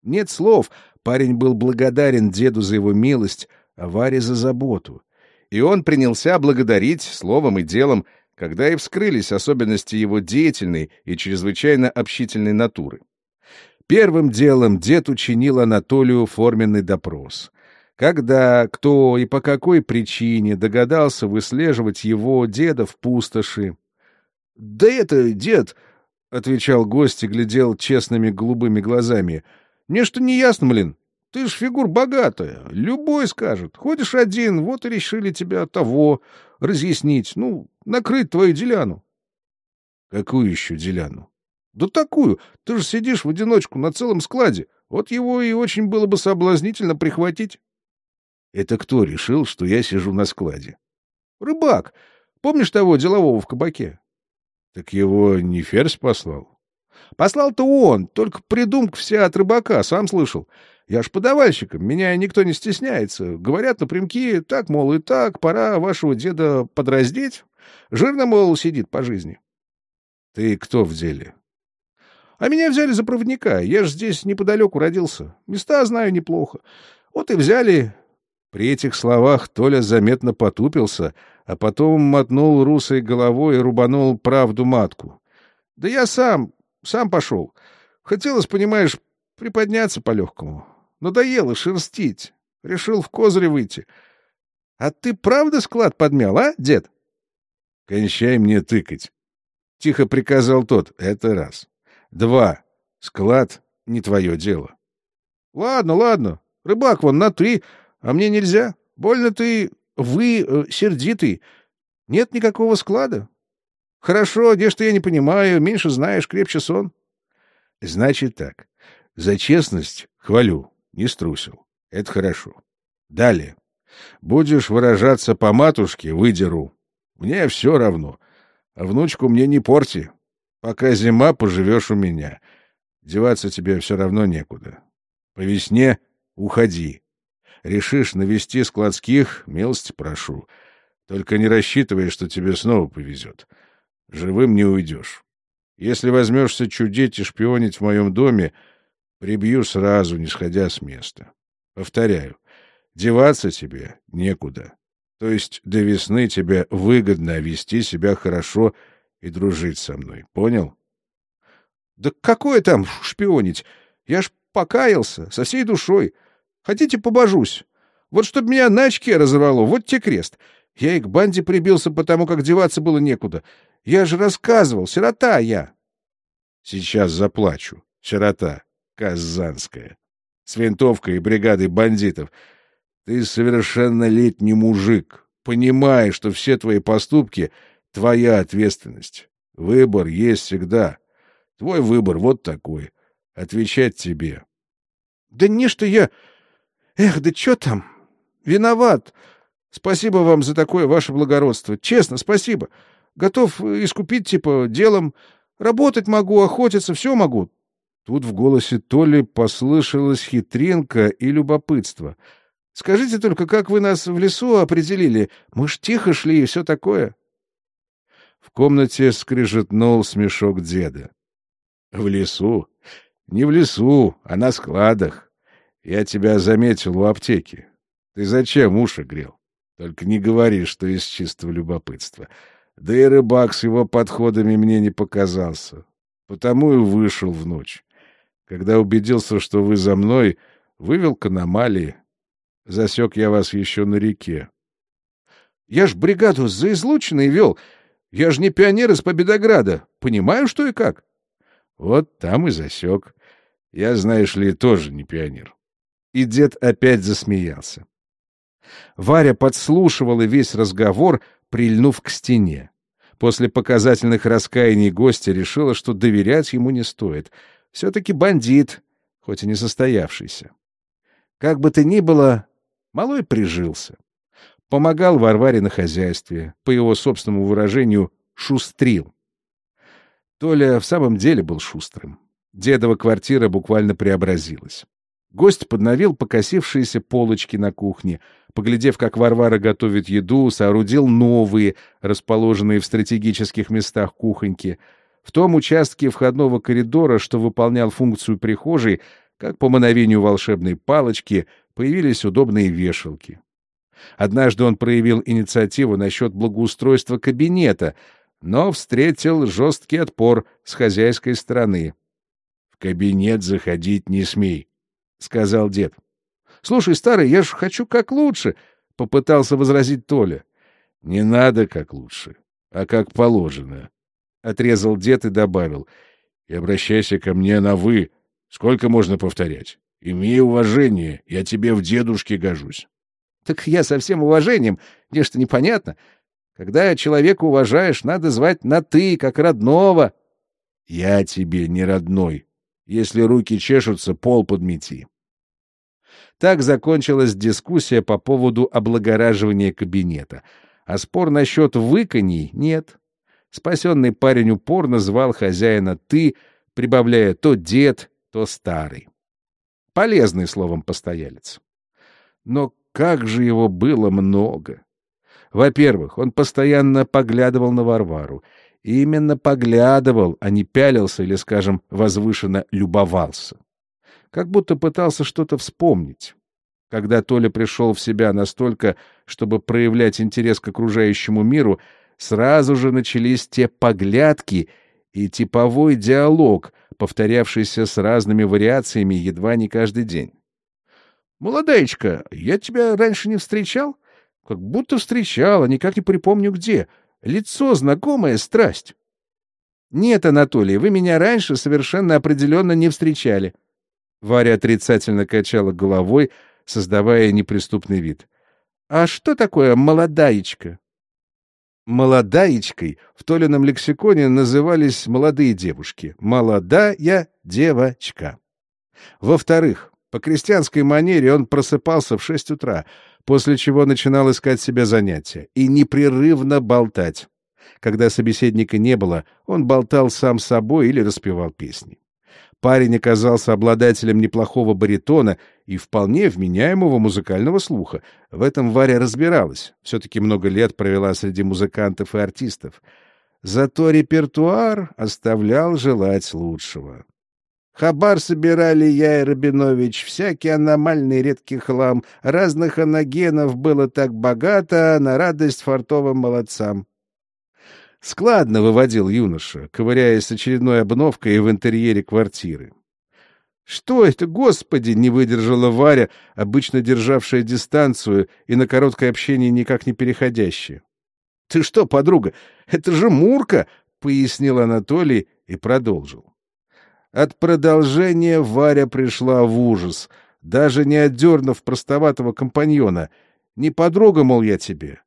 Нет слов, Парень был благодарен деду за его милость, а Варе за заботу. И он принялся благодарить словом и делом, когда и вскрылись особенности его деятельной и чрезвычайно общительной натуры. Первым делом дед учинил Анатолию форменный допрос. Когда, кто и по какой причине догадался выслеживать его деда в пустоши. — Да это, дед, — отвечал гость и глядел честными голубыми глазами, — мне что не ясно, блин. Ты ж фигур богатая, любой скажет. Ходишь один, вот и решили тебя того разъяснить, ну, накрыть твою деляну. — Какую еще деляну? — Да такую. Ты же сидишь в одиночку на целом складе. Вот его и очень было бы соблазнительно прихватить. — Это кто решил, что я сижу на складе? — Рыбак. Помнишь того делового в кабаке? — Так его не ферзь послал? — Послал-то он, только придумка вся от рыбака, сам слышал. Я ж подавальщиком, меня никто не стесняется. Говорят напрямки, так, мол, и так, пора вашего деда подраздеть. Жирно, мол, сидит по жизни. Ты кто в деле? А меня взяли за проводника. Я ж здесь неподалеку родился. Места знаю неплохо. Вот и взяли. При этих словах Толя заметно потупился, а потом мотнул русой головой и рубанул правду матку. Да я сам, сам пошел. Хотелось, понимаешь, приподняться по-легкому. Надоело шерстить. Решил в козыре выйти. А ты правда склад подмял, а, дед? — Кончай мне тыкать. — тихо приказал тот. — Это раз. Два. Склад — не твое дело. — Ладно, ладно. Рыбак вон на «ты», а мне нельзя. Больно ты, вы, э, сердитый. Нет никакого склада. Хорошо, где что я не понимаю, меньше знаешь, крепче сон. — Значит так. За честность хвалю. Не струсил. Это хорошо. Далее. Будешь выражаться по матушке — выдеру. Мне все равно. А внучку мне не порти. Пока зима, поживешь у меня. Деваться тебе все равно некуда. По весне уходи. Решишь навести складских — милости прошу. Только не рассчитывай, что тебе снова повезет. Живым не уйдешь. Если возьмешься чудить и шпионить в моем доме — Прибью сразу, не сходя с места. Повторяю, деваться тебе некуда. То есть до весны тебе выгодно вести себя хорошо и дружить со мной. Понял? Да какое там шпионить? Я ж покаялся со всей душой. Хотите, побожусь? Вот чтоб меня на очке разорвало, вот те крест. Я и к банде прибился, потому как деваться было некуда. Я же рассказывал, сирота я. Сейчас заплачу, сирота. Казанская. С винтовкой и бригадой бандитов. Ты совершеннолетний мужик. Понимай, что все твои поступки — твоя ответственность. Выбор есть всегда. Твой выбор вот такой. Отвечать тебе. — Да не, что я... Эх, да что там? Виноват. Спасибо вам за такое ваше благородство. Честно, спасибо. Готов искупить, типа, делом. Работать могу, охотиться, все могу. Тут в голосе Толи послышалась хитринка и любопытство. Скажите только, как вы нас в лесу определили? Мы ж тихо шли и все такое. В комнате скрижетнул смешок деда. — В лесу? Не в лесу, а на складах. Я тебя заметил у аптеки. Ты зачем уши грел? Только не говори, что из чистого любопытства. Да и рыбак с его подходами мне не показался. Потому и вышел в ночь. Когда убедился, что вы за мной, вывел к аномалии. Засек я вас еще на реке. Я ж бригаду за излученной вел. Я ж не пионер из Победограда. Понимаю, что и как. Вот там и засек. Я, знаешь ли, тоже не пионер. И дед опять засмеялся. Варя подслушивала весь разговор, прильнув к стене. После показательных раскаяний гостя решила, что доверять ему не стоит. Все-таки бандит, хоть и не состоявшийся. Как бы то ни было, малой прижился. Помогал Варваре на хозяйстве, по его собственному выражению, шустрил. Толя в самом деле был шустрым. Дедова квартира буквально преобразилась. Гость подновил покосившиеся полочки на кухне, поглядев, как Варвара готовит еду, соорудил новые, расположенные в стратегических местах кухоньки. В том участке входного коридора, что выполнял функцию прихожей, как по мановению волшебной палочки, появились удобные вешалки. Однажды он проявил инициативу насчет благоустройства кабинета, но встретил жесткий отпор с хозяйской стороны. — В кабинет заходить не смей, — сказал дед. — Слушай, старый, я ж хочу как лучше, — попытался возразить Толя. — Не надо как лучше, а как положено, — отрезал дед и добавил. — И обращайся ко мне на «вы». Сколько можно повторять? Имей уважение, я тебе в дедушке гожусь. — Так я со всем уважением, мне что непонятно. Когда человека уважаешь, надо звать на «ты», как родного. — Я тебе не родной, если руки чешутся, пол подмети. Так закончилась дискуссия по поводу облагораживания кабинета. А спор насчет выконий нет. Спасенный парень упорно звал хозяина «ты», прибавляя то дед, то старый. Полезный словом постоялец. Но как же его было много! Во-первых, он постоянно поглядывал на Варвару — именно поглядывал, а не пялился или, скажем, возвышенно любовался. Как будто пытался что-то вспомнить. Когда Толя пришел в себя настолько, чтобы проявлять интерес к окружающему миру, сразу же начались те поглядки и типовой диалог, повторявшийся с разными вариациями едва не каждый день. «Молодечка, я тебя раньше не встречал? Как будто встречал, а никак не припомню где. Лицо знакомое, страсть. Нет, Анатолий, вы меня раньше совершенно определенно не встречали. Варя отрицательно качала головой, создавая неприступный вид. А что такое молодаечка? Молодаечкой в Толином лексиконе назывались молодые девушки. Молодая девочка. Во-вторых, по крестьянской манере он просыпался в шесть утра, после чего начинал искать себе занятия и непрерывно болтать. Когда собеседника не было, он болтал сам собой или распевал песни. Парень оказался обладателем неплохого баритона и вполне вменяемого музыкального слуха. В этом Варя разбиралась. Все-таки много лет провела среди музыкантов и артистов. Зато репертуар оставлял желать лучшего. Хабар собирали я и Рабинович, всякий аномальный редкий хлам. Разных аногенов было так богато, на радость фартовым молодцам. Складно выводил юноша, ковыряясь очередной обновкой в интерьере квартиры. «Что это, господи!» — не выдержала Варя, обычно державшая дистанцию и на короткое общение никак не переходящая. «Ты что, подруга, это же Мурка!» — пояснил Анатолий и продолжил. От продолжения Варя пришла в ужас. даже не отдернув простоватого компаньона. «Не подруга, мол, я тебе».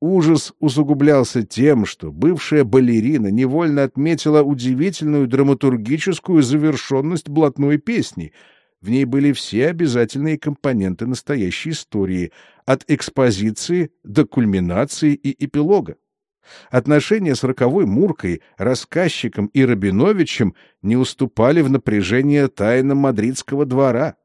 Ужас усугублялся тем, что бывшая балерина невольно отметила удивительную драматургическую завершенность блатной песни. В ней были все обязательные компоненты настоящей истории, от экспозиции до кульминации и эпилога. Отношения с роковой Муркой, рассказчиком и Рабиновичем не уступали в напряжение тайнам мадридского двора.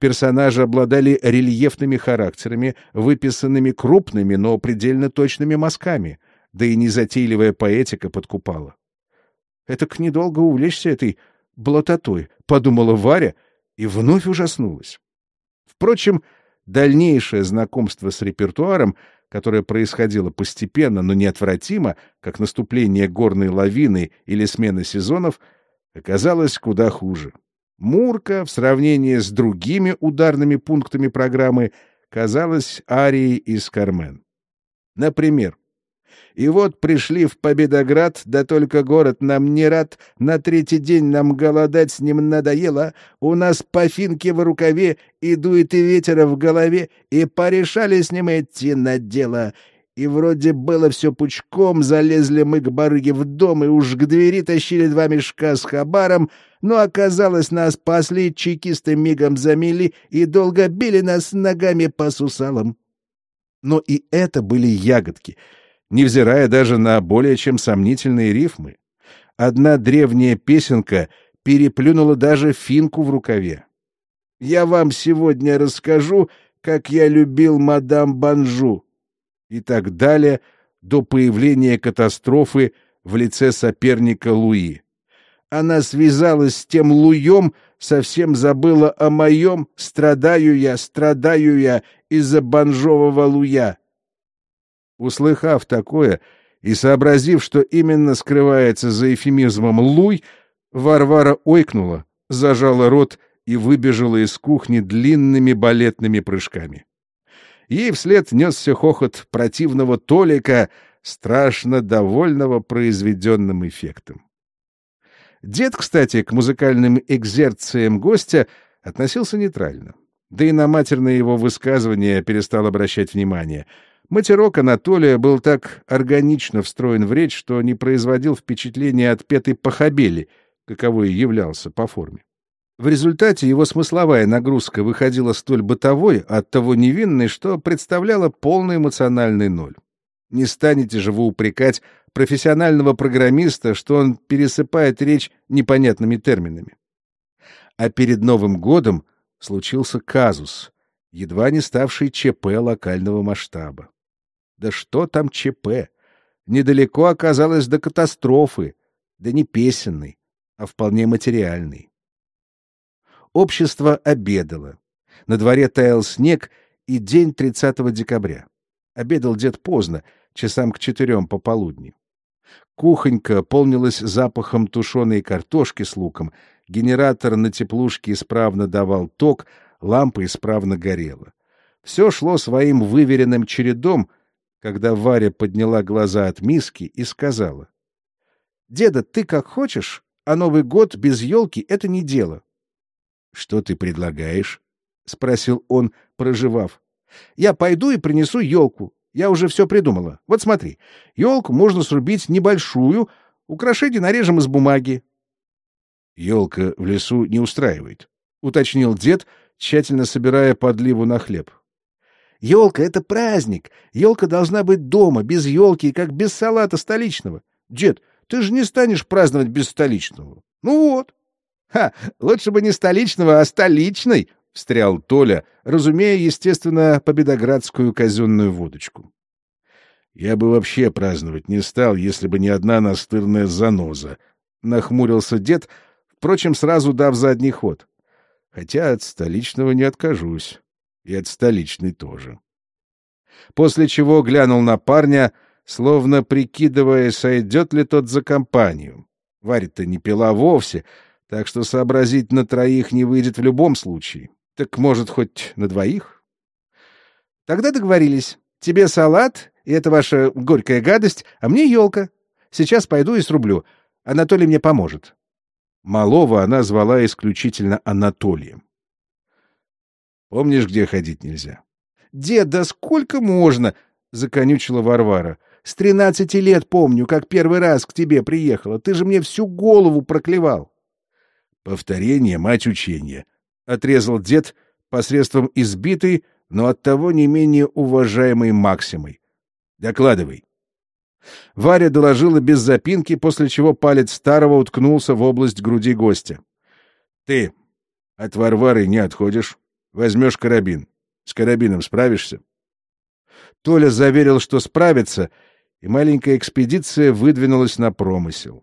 Персонажи обладали рельефными характерами, выписанными крупными, но предельно точными мазками, да и незатейливая поэтика подкупала. «Это к недолго увлечься этой блатотой», — подумала Варя и вновь ужаснулась. Впрочем, дальнейшее знакомство с репертуаром, которое происходило постепенно, но неотвратимо, как наступление горной лавины или смена сезонов, оказалось куда хуже. Мурка в сравнении с другими ударными пунктами программы казалась арией из «Кармен». Например, «И вот пришли в Победоград, да только город нам не рад, на третий день нам голодать с ним надоело, у нас по финке в рукаве и дует и ветер в голове, и порешали с ним идти на дело». И вроде было все пучком, залезли мы к барыге в дом и уж к двери тащили два мешка с хабаром, но оказалось, нас пасли, чекисты мигом замели и долго били нас ногами по сусалам. Но и это были ягодки, невзирая даже на более чем сомнительные рифмы. Одна древняя песенка переплюнула даже финку в рукаве. «Я вам сегодня расскажу, как я любил мадам Банжу», и так далее до появления катастрофы в лице соперника Луи. Она связалась с тем Луем, совсем забыла о моем, страдаю я, страдаю я из-за банжового Луя. Услыхав такое и сообразив, что именно скрывается за эфемизмом «луй», Варвара ойкнула, зажала рот и выбежала из кухни длинными балетными прыжками. Ей вслед несся хохот противного Толика, страшно довольного произведенным эффектом. Дед, кстати, к музыкальным экзерциям гостя относился нейтрально. Да и на матерное его высказывание перестал обращать внимание. Матерок Анатолия был так органично встроен в речь, что не производил впечатления отпетой похабели, каковой являлся по форме. В результате его смысловая нагрузка выходила столь бытовой, от того невинной, что представляла полный эмоциональный ноль. Не станете же вы упрекать профессионального программиста, что он пересыпает речь непонятными терминами. А перед Новым годом случился казус, едва не ставший ЧП локального масштаба. Да что там ЧП? Недалеко оказалось до катастрофы, да не песенной, а вполне материальной. Общество обедало. На дворе таял снег, и день 30 декабря. Обедал дед поздно, часам к четырем пополудни. Кухонька полнилась запахом тушеной картошки с луком, генератор на теплушке исправно давал ток, лампа исправно горела. Все шло своим выверенным чередом, когда Варя подняла глаза от миски и сказала. — Деда, ты как хочешь, а Новый год без елки — это не дело. Что ты предлагаешь? — спросил он, проживав. — Я пойду и принесу елку. Я уже все придумала. Вот смотри, елку можно срубить небольшую, украшение нарежем из бумаги. — Елка в лесу не устраивает, — уточнил дед, тщательно собирая подливу на хлеб. — Елка — это праздник. Елка должна быть дома, без елки, как без салата столичного. Дед, ты же не станешь праздновать без столичного. Ну вот. Ха, лучше бы не столичного, а столичной, встрял Толя, разумея, естественно, победоградскую казенную водочку. Я бы вообще праздновать не стал, если бы не одна настырная заноза, нахмурился дед, впрочем, сразу дав задний ход. Хотя от столичного не откажусь, и от столичной тоже. После чего глянул на парня, словно прикидывая, сойдет ли тот за компанию. Варя-то не пила вовсе, так что сообразить на троих не выйдет в любом случае. Так, может, хоть на двоих? Тогда договорились. Тебе салат, и это ваша горькая гадость, а мне елка. Сейчас пойду и срублю. Анатолий мне поможет. Малого она звала исключительно Анатолием. Помнишь, где ходить нельзя? — Дед, да сколько можно? — законючила Варвара. — С тринадцати лет помню, как первый раз к тебе приехала. Ты же мне всю голову проклевал. — Повторение — мать учения, — отрезал дед посредством избитой, но оттого не менее уважаемой Максимой. — Докладывай. Варя доложила без запинки, после чего палец старого уткнулся в область груди гостя. — Ты от Варвары не отходишь. Возьмешь карабин. С карабином справишься? Толя заверил, что справится, и маленькая экспедиция выдвинулась на промысел.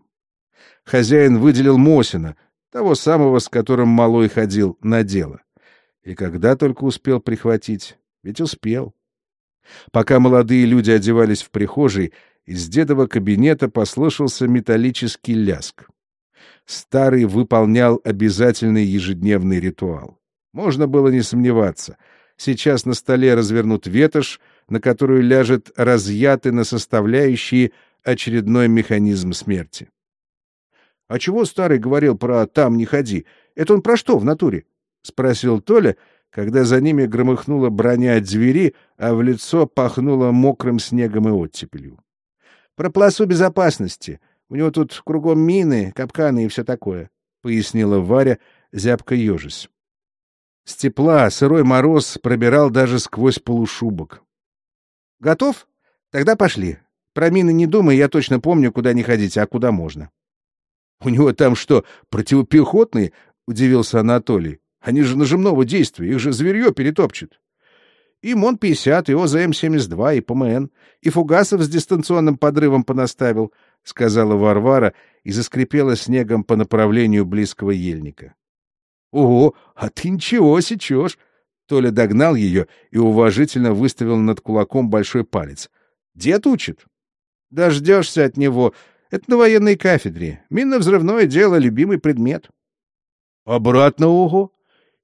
Хозяин выделил Мосина, того самого, с которым Малой ходил на дело. И когда только успел прихватить, ведь успел. Пока молодые люди одевались в прихожей, из дедова кабинета послышался металлический ляск. Старый выполнял обязательный ежедневный ритуал. Можно было не сомневаться. Сейчас на столе развернут ветошь, на которую ляжет разъятый на составляющие очередной механизм смерти. — А чего старый говорил про «там не ходи»? Это он про что в натуре? — спросил Толя, когда за ними громыхнула броня от двери, а в лицо пахнуло мокрым снегом и оттепелью. — Про полосу безопасности. У него тут кругом мины, капканы и все такое, — пояснила Варя, зябко ежась. С тепла сырой мороз пробирал даже сквозь полушубок. — Готов? Тогда пошли. Про мины не думай, я точно помню, куда не ходить, а куда можно. — У него там что, противопехотные? — удивился Анатолий. — Они же нажимного действия, их же зверье перетопчет. И МОН-50, и ОЗМ-72, и ПМН, и фугасов с дистанционным подрывом понаставил, — сказала Варвара и заскрипела снегом по направлению близкого ельника. Ого, а ты ничего сечешь. Толя догнал ее и уважительно выставил над кулаком большой палец. Дед учит. Дождешься от него. Это на военной кафедре. Минно-взрывное дело — любимый предмет. Обратно ого.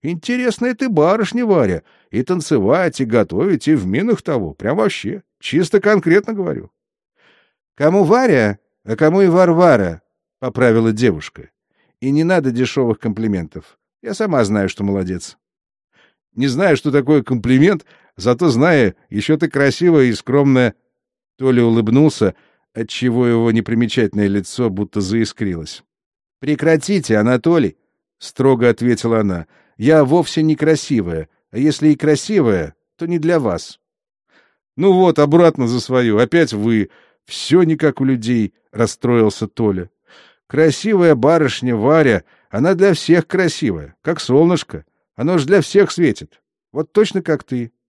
Интересная ты барышня, Варя. И танцевать, и готовить, и в минах того. Прям вообще. Чисто конкретно говорю. Кому Варя, а кому и Варвара, — поправила девушка. И не надо дешевых комплиментов. Я сама знаю, что молодец. Не знаю, что такое комплимент, зато знаю, еще ты красивая и скромная. Толя улыбнулся, отчего его непримечательное лицо будто заискрилось. — Прекратите, Анатолий, — строго ответила она. — Я вовсе не красивая, а если и красивая, то не для вас. — Ну вот, обратно за свою, опять вы. Все не как у людей, — расстроился Толя. — Красивая барышня Варя — она для всех красивая, как солнышко. Оно же для всех светит. Вот точно как ты.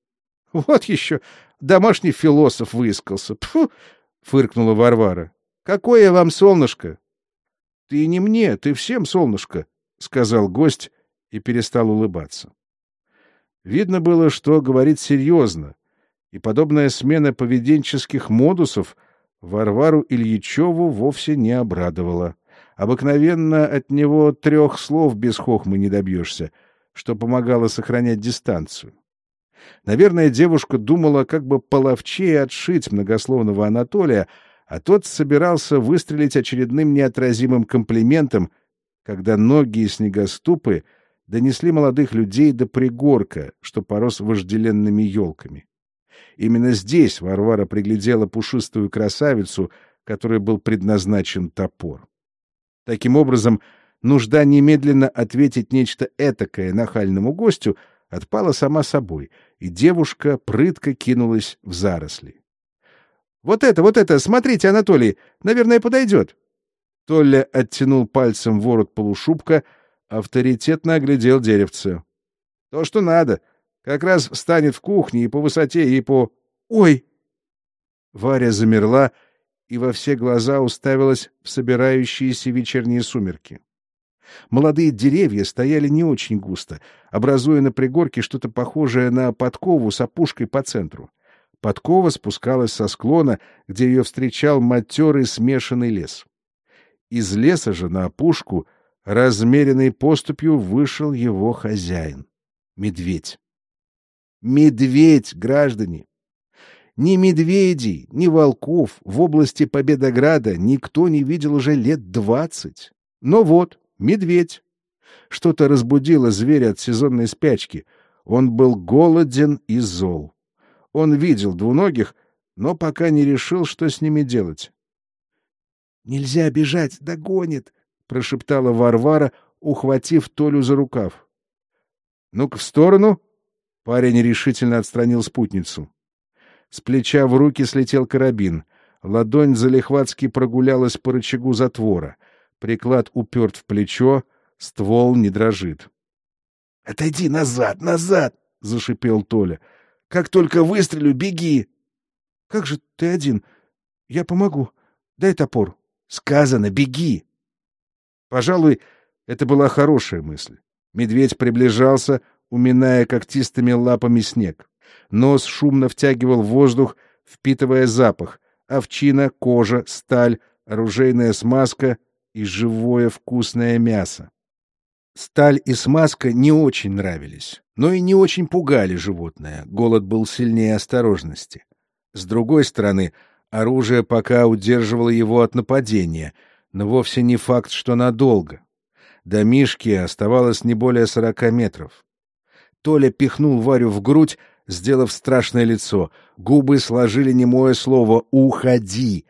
— Вот еще домашний философ выискался. Пфу! — фыркнула Варвара. — Какое вам солнышко? — Ты не мне, ты всем солнышко, — сказал гость и перестал улыбаться. Видно было, что говорит серьезно, и подобная смена поведенческих модусов Варвару Ильичеву вовсе не обрадовала. Обыкновенно от него трех слов без хохмы не добьешься, что помогало сохранять дистанцию. Наверное, девушка думала, как бы половчее отшить многословного Анатолия, а тот собирался выстрелить очередным неотразимым комплиментом, когда ноги и снегоступы донесли молодых людей до пригорка, что порос вожделенными елками. Именно здесь Варвара приглядела пушистую красавицу, которой был предназначен топор. Таким образом, нужда немедленно ответить нечто этакое нахальному гостю отпала сама собой, и девушка прытко кинулась в заросли. — Вот это, вот это, смотрите, Анатолий, наверное, подойдет. Толя оттянул пальцем ворот полушубка, авторитетно оглядел деревце. — То, что надо. Как раз встанет в кухне и по высоте, и по... Ой! Варя замерла и во все глаза уставилась в собирающиеся вечерние сумерки. Молодые деревья стояли не очень густо, образуя на пригорке что-то похожее на подкову с опушкой по центру. Подкова спускалась со склона, где ее встречал матерый смешанный лес. Из леса же на опушку размеренной поступью вышел его хозяин — медведь. Медведь, граждане! Ни медведей, ни волков в области Победограда никто не видел уже лет двадцать. Но вот, медведь. Что-то разбудило зверя от сезонной спячки. Он был голоден и зол. Он видел двуногих, но пока не решил, что с ними делать. — Нельзя бежать, догонит, — прошептала Варвара, ухватив Толю за рукав. — Ну-ка в сторону! — парень решительно отстранил спутницу. С плеча в руки слетел карабин. Ладонь залихватски прогулялась по рычагу затвора. Приклад уперт в плечо, ствол не дрожит. — Отойди назад, назад! — зашипел Толя. — Как только выстрелю, беги! — Как же ты один? Я помогу. Дай топор. — Сказано, беги! Пожалуй, это была хорошая мысль. Медведь приближался, уминая когтистыми лапами снег. Нос шумно втягивал воздух, впитывая запах. Овчина, кожа, сталь, оружейная смазка и живое вкусное мясо. Сталь и смазка не очень нравились, но и не очень пугали животное. Голод был сильнее осторожности. С другой стороны, оружие пока удерживало его от нападения, но вовсе не факт, что надолго. До Мишки оставалось не более сорока метров. Толя пихнул Варю в грудь, сделав страшное лицо. Губы сложили немое слово «Уходи!»,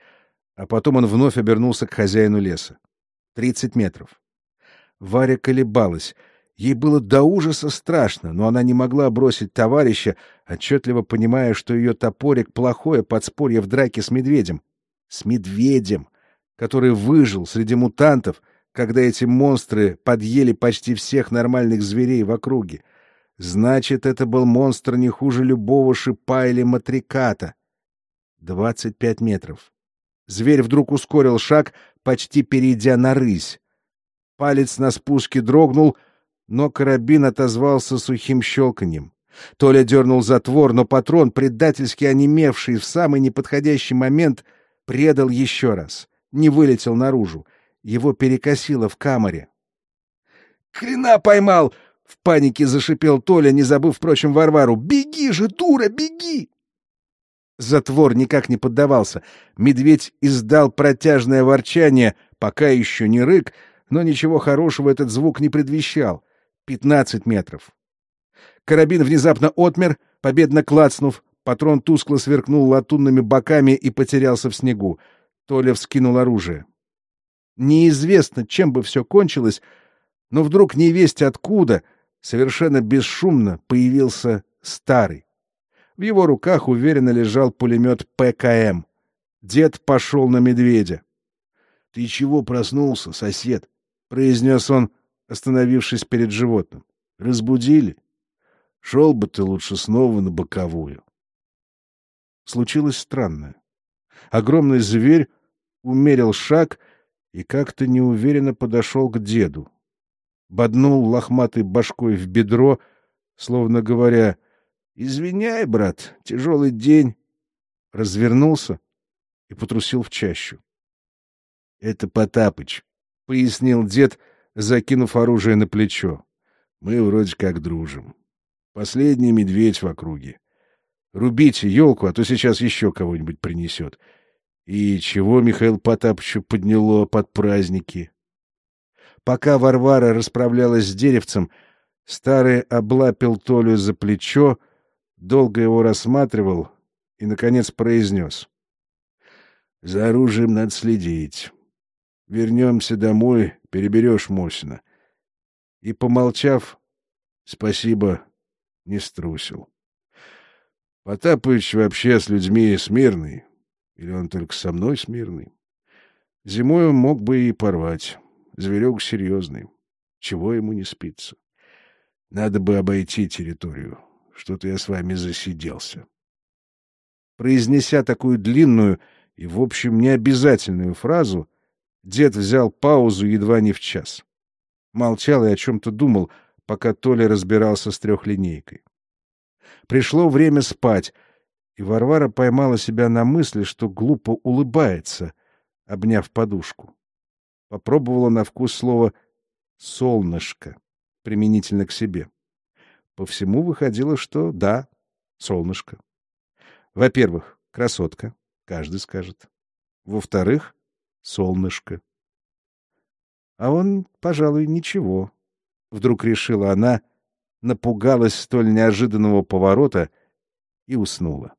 а потом он вновь обернулся к хозяину леса. Тридцать метров. Варя колебалась. Ей было до ужаса страшно, но она не могла бросить товарища, отчетливо понимая, что ее топорик — плохое подспорье в драке с медведем. С медведем, который выжил среди мутантов, когда эти монстры подъели почти всех нормальных зверей в округе. Значит, это был монстр не хуже любого шипа или матриката. Двадцать пять метров. Зверь вдруг ускорил шаг, почти перейдя на рысь. Палец на спуске дрогнул, но карабин отозвался сухим щелканьем. Толя дернул затвор, но патрон, предательски онемевший в самый неподходящий момент, предал еще раз. Не вылетел наружу. Его перекосило в камере. «Хрена поймал!» — в панике зашипел Толя, не забыв, впрочем, Варвару. «Беги же, дура, беги!» Затвор никак не поддавался. Медведь издал протяжное ворчание, пока еще не рык, но ничего хорошего этот звук не предвещал. Пятнадцать метров. Карабин внезапно отмер, победно клацнув, патрон тускло сверкнул латунными боками и потерялся в снегу. Толя вскинул оружие. Неизвестно, чем бы все кончилось, но вдруг невесть откуда, совершенно бесшумно, появился старый. В его руках уверенно лежал пулемет ПКМ. Дед пошел на медведя. — Ты чего проснулся, сосед? — произнес он, остановившись перед животным. — Разбудили? Шел бы ты лучше снова на боковую. Случилось странное. Огромный зверь умерил шаг и как-то неуверенно подошел к деду. Боднул лохматой башкой в бедро, словно говоря, «Извиняй, брат, тяжелый день». Развернулся и потрусил в чащу. «Это Потапыч», — пояснил дед, закинув оружие на плечо. «Мы вроде как дружим. Последний медведь в округе. Рубите елку, а то сейчас еще кого-нибудь принесет. И чего Михаил Потапычу подняло под праздники? Пока Варвара расправлялась с деревцем, старый облапил Толю за плечо, долго его рассматривал и, наконец, произнес. — За оружием надо следить. Вернемся домой, переберешь Мосина. И, помолчав, спасибо, не струсил. Потапыч вообще с людьми смирный, или он только со мной смирный? Зимой он мог бы и порвать. Зверек серьезный. Чего ему не спится? Надо бы обойти территорию. Что-то я с вами засиделся. Произнеся такую длинную и, в общем, необязательную фразу, дед взял паузу едва не в час. Молчал и о чем-то думал, пока Толя разбирался с трехлинейкой. Пришло время спать — и Варвара поймала себя на мысли, что глупо улыбается, обняв подушку. Попробовала на вкус слово «солнышко» применительно к себе. По всему выходило, что да, солнышко. Во-первых, красотка, каждый скажет. Во-вторых, солнышко. А он, пожалуй, ничего. Вдруг решила она напугалась столь неожиданного поворота и уснула.